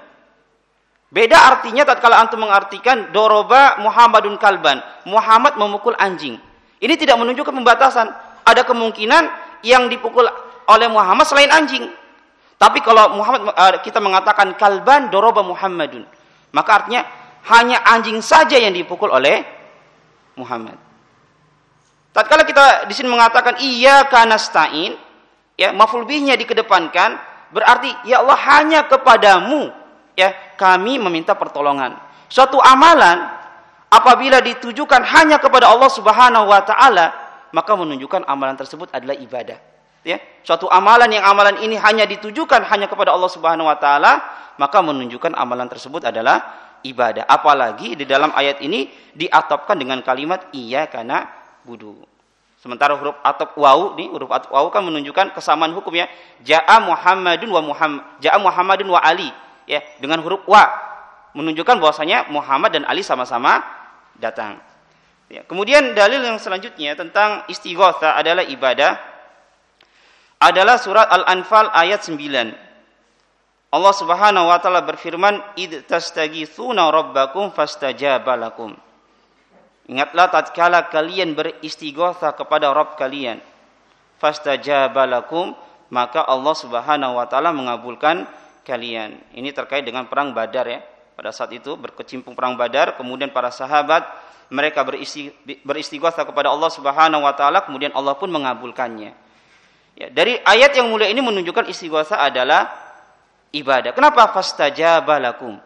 Beda artinya tatkala antum mengartikan doroba Muhammadun kalban. Muhammad memukul anjing. Ini tidak menunjukkan pembatasan. Ada kemungkinan yang dipukul oleh Muhammad selain anjing. Tapi kalau Muhammad eh, kita mengatakan kalban doroba Muhammadun, maka artinya hanya anjing saja yang dipukul oleh Muhammad. Tatkala kita di sini mengatakan iya kanastain, ya maful bihnya dikedepankan, berarti ya Allah hanya kepadamu ya kami meminta pertolongan. Suatu amalan apabila ditujukan hanya kepada Allah Subhanahu wa taala, maka menunjukkan amalan tersebut adalah ibadah. Ya, suatu amalan yang amalan ini hanya ditujukan hanya kepada Allah Subhanahu wa taala, maka menunjukkan amalan tersebut adalah ibadah. Apalagi di dalam ayat ini diatapkan dengan kalimat iya karena budu. Sementara huruf atop wau nih huruf atop wau kan menunjukkan kesamaan hukum ya. Ja'a Muhammadun wa Muhammad Ja'a Muhammadun wa Ali ya dengan huruf wa menunjukkan bahwasanya Muhammad dan Ali sama-sama datang. Ya, kemudian dalil yang selanjutnya tentang istighatha adalah ibadah adalah surat Al-Anfal ayat 9. Allah Subhanahu wa taala berfirman, "Id tastaghitsuna rabbakum fastajaba lakum." Ingatlah tatkala kalian beristighosa kepada Rabb kalian. Fastajabalakum maka Allah Subhanahu wa taala mengabulkan kalian. Ini terkait dengan perang Badar ya. Pada saat itu berkecimpung perang Badar, kemudian para sahabat mereka beristighosa kepada Allah Subhanahu wa taala, kemudian Allah pun mengabulkannya. Ya, dari ayat yang mulia ini menunjukkan istighosa adalah ibadah. Kenapa fastajabalakum?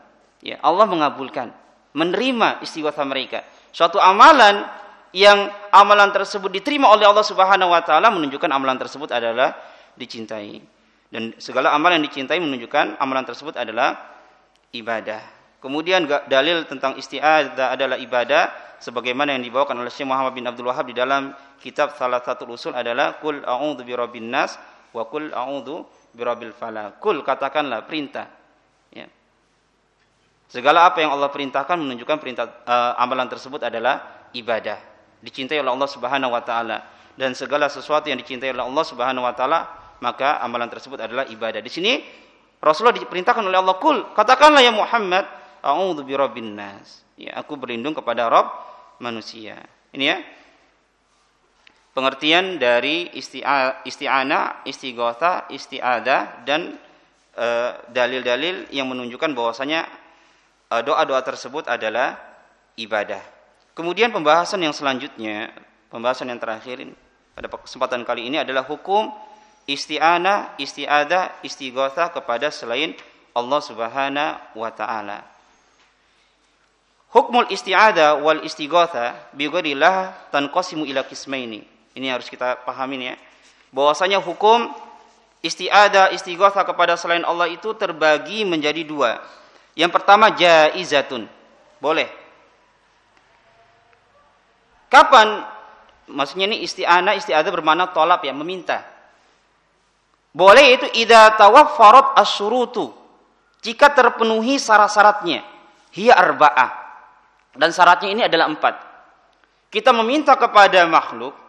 Ya, Allah mengabulkan, menerima istighosa mereka. Suatu amalan yang amalan tersebut diterima oleh Allah Subhanahu wa taala menunjukkan amalan tersebut adalah dicintai. Dan segala amalan yang dicintai menunjukkan amalan tersebut adalah ibadah. Kemudian dalil tentang isti'adzah adalah ibadah sebagaimana yang dibawakan oleh Syekh Muhammad bin Abdul Wahab di dalam kitab salah satu usul adalah kul a'udzu birabbin nas wa kul a'udzu birabbil falaq. Kul katakanlah perintah. Ya. Segala apa yang Allah perintahkan menunjukkan perintah uh, amalan tersebut adalah ibadah. Dicintai oleh Allah Subhanahu wa taala dan segala sesuatu yang dicintai oleh Allah Subhanahu wa taala maka amalan tersebut adalah ibadah. Di sini Rasulullah diperintahkan oleh Allah kul katakanlah ya Muhammad a'udzu birabbin. Ya, aku berlindung kepada Rabb manusia. Ini ya. Pengertian dari isti'anah, istighatha, isti'adah dan eh, dalil-dalil uh, yang menunjukkan bahwasanya Eh, doa-doa tersebut adalah ibadah. Kemudian pembahasan yang selanjutnya, pembahasan yang terakhir pada kesempatan kali ini adalah hukum isti'anah, isti'adah, istighothah kepada selain Allah Subhanahu wa taala. Hukmul isti'adah wal istighothah bi ghairillah tanqasimu ila qismaini. Ini harus kita pahami ya. Bahwasanya hukum isti'adah, istighothah kepada selain Allah itu terbagi menjadi dua. Yang pertama jaizatun. Boleh. Kapan? Maksudnya ini isti'ana, isti'adah bermakna tolap ya, meminta. Boleh itu idza tawaffarat asyurutu. Jika terpenuhi syarat-syaratnya. Hiya arba'ah. Dan syaratnya ini adalah empat. Kita meminta kepada makhluk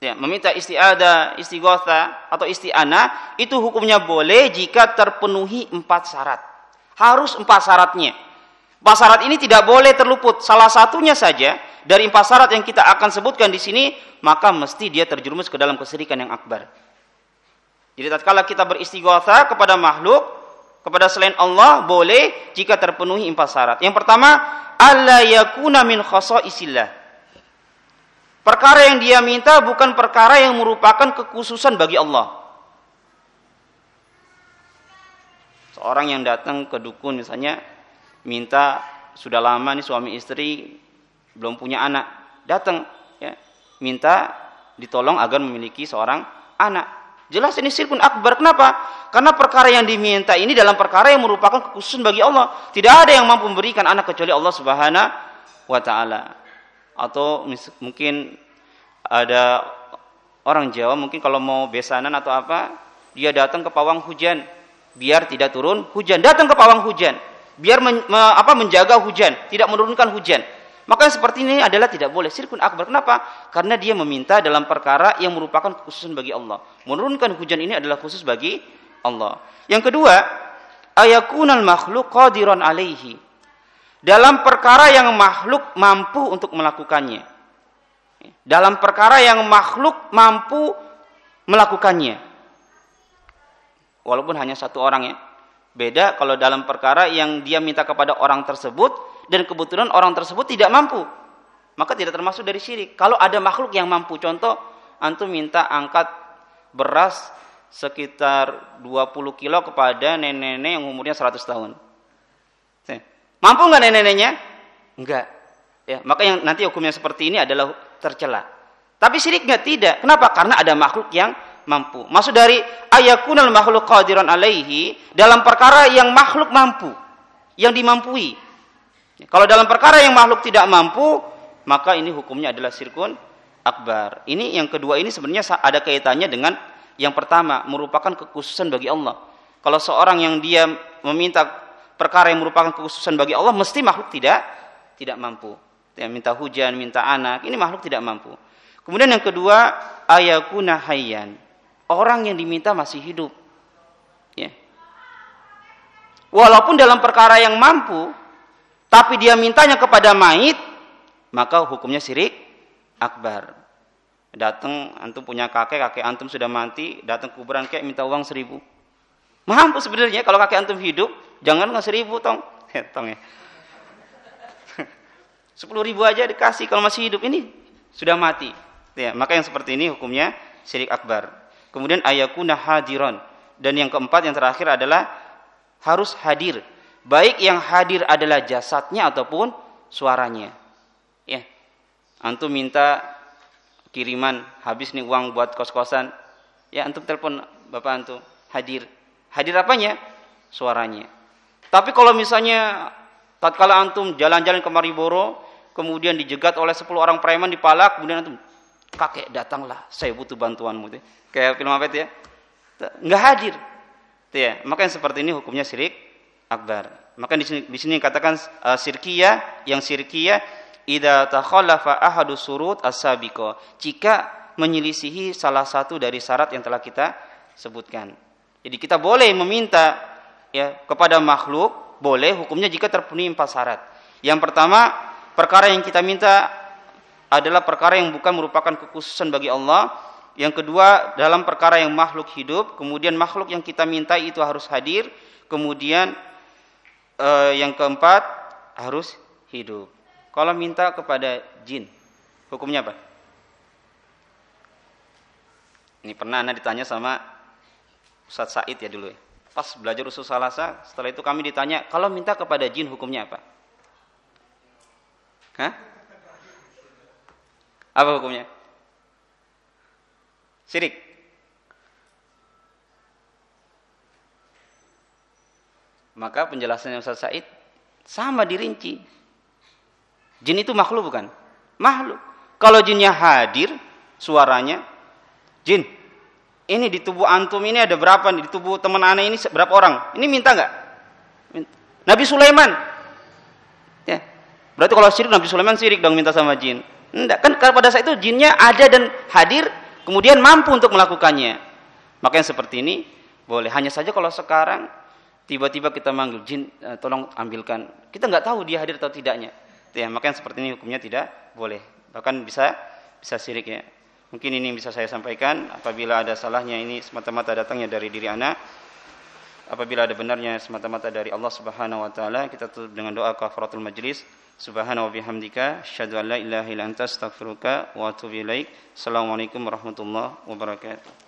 ya, meminta istiada, istighatha atau isti'anah itu hukumnya boleh jika terpenuhi empat syarat. Harus empat syaratnya. Empat syarat ini tidak boleh terluput. Salah satunya saja dari empat syarat yang kita akan sebutkan di sini, maka mesti dia terjerumus ke dalam kesirikan yang akbar. Jadi tatkala kita beristighatha kepada makhluk, kepada selain Allah boleh jika terpenuhi empat syarat. Yang pertama, alla yakuna min khasaisillah Perkara yang dia minta bukan perkara yang merupakan kekhususan bagi Allah. Seorang yang datang ke dukun misalnya minta sudah lama nih suami istri belum punya anak, datang ya, minta ditolong agar memiliki seorang anak. Jelas ini sirkun akbar. Kenapa? Karena perkara yang diminta ini dalam perkara yang merupakan kekhususan bagi Allah. Tidak ada yang mampu memberikan anak kecuali Allah Subhanahu wa taala atau mungkin ada orang Jawa mungkin kalau mau besanan atau apa dia datang ke pawang hujan biar tidak turun hujan. Datang ke pawang hujan biar men, me, apa menjaga hujan tidak menurunkan hujan. Maka seperti ini adalah tidak boleh sirkun akbar. Kenapa? Karena dia meminta dalam perkara yang merupakan khusus bagi Allah. Menurunkan hujan ini adalah khusus bagi Allah. Yang kedua ayakunal makhluk qadiran alaihi dalam perkara yang makhluk mampu untuk melakukannya. Dalam perkara yang makhluk mampu melakukannya. Walaupun hanya satu orang ya. Beda kalau dalam perkara yang dia minta kepada orang tersebut dan kebetulan orang tersebut tidak mampu. Maka tidak termasuk dari syirik. Kalau ada makhluk yang mampu, contoh antum minta angkat beras sekitar 20 kilo kepada nenek-nenek yang umurnya 100 tahun. Mampu nggak nenek-neneknya? Enggak. Ya, maka yang nanti hukumnya seperti ini adalah tercela. Tapi syirik nggak tidak. Kenapa? Karena ada makhluk yang mampu. Maksud dari ayakunal makhluk qadiran alaihi dalam perkara yang makhluk mampu, yang dimampui. Kalau dalam perkara yang makhluk tidak mampu, maka ini hukumnya adalah sirkun akbar. Ini yang kedua ini sebenarnya ada kaitannya dengan yang pertama merupakan kekhususan bagi Allah. Kalau seorang yang dia meminta perkara yang merupakan kekhususan bagi Allah mesti makhluk tidak tidak mampu. Ya, minta hujan, minta anak, ini makhluk tidak mampu. Kemudian yang kedua, ayakuna hayyan. Orang yang diminta masih hidup. Ya. Walaupun dalam perkara yang mampu, tapi dia mintanya kepada mayit, maka hukumnya sirik akbar. Datang, antum punya kakek, kakek antum sudah mati, datang kuburan kayak minta uang seribu. Mampu sebenarnya kalau kakek antum hidup, Jangan nggak seribu tong, tong ya. Sepuluh ribu aja dikasih kalau masih hidup ini sudah mati. Ya, maka yang seperti ini hukumnya syirik akbar. Kemudian ayakuna hadiron dan yang keempat yang terakhir adalah harus hadir. Baik yang hadir adalah jasadnya ataupun suaranya. Ya. Antum minta kiriman habis nih uang buat kos-kosan. Ya antum telepon bapak antum hadir. Hadir apanya? Suaranya. Tapi kalau misalnya tatkala antum jalan-jalan ke Mariboro, kemudian dijegat oleh 10 orang preman di palak, kemudian antum kakek datanglah, saya butuh bantuanmu. Kayak film apa itu ya? Enggak hadir. Ya, maka yang seperti ini hukumnya syirik akbar. Maka di sini di sini katakan uh, yang sirkiyah idza takhallafa ahadu surut as-sabiqa. Jika menyelisihi salah satu dari syarat yang telah kita sebutkan. Jadi kita boleh meminta ya kepada makhluk boleh hukumnya jika terpenuhi empat syarat. Yang pertama, perkara yang kita minta adalah perkara yang bukan merupakan kekhususan bagi Allah. Yang kedua, dalam perkara yang makhluk hidup, kemudian makhluk yang kita minta itu harus hadir, kemudian eh, yang keempat harus hidup. Kalau minta kepada jin, hukumnya apa? Ini pernah anda ditanya sama Ustaz Said ya dulu ya pas belajar usul salasa, setelah itu kami ditanya, kalau minta kepada jin hukumnya apa? Hah? Apa hukumnya? Syirik. Maka penjelasannya Ustaz Said sama dirinci. Jin itu makhluk bukan? Makhluk. Kalau jinnya hadir, suaranya, jin, ini di tubuh antum ini ada berapa di tubuh teman aneh ini berapa orang? Ini minta nggak? Nabi Sulaiman. Ya. Berarti kalau syirik Nabi Sulaiman syirik dong minta sama jin. Enggak, kan pada saat itu jinnya ada dan hadir kemudian mampu untuk melakukannya. Maka yang seperti ini boleh. Hanya saja kalau sekarang tiba-tiba kita manggil jin eh, tolong ambilkan. Kita nggak tahu dia hadir atau tidaknya. Ya, maka yang seperti ini hukumnya tidak boleh. Bahkan bisa bisa syirik ya. Mungkin ini bisa saya sampaikan. Apabila ada salahnya ini semata-mata datangnya dari diri anak. Apabila ada benarnya semata-mata dari Allah Subhanahu wa taala, kita tutup dengan doa kafaratul majlis. Subhanahu wa bihamdika asyhadu an la ilaha illa anta astaghfiruka wa atubu ilaik. Assalamualaikum warahmatullahi wabarakatuh.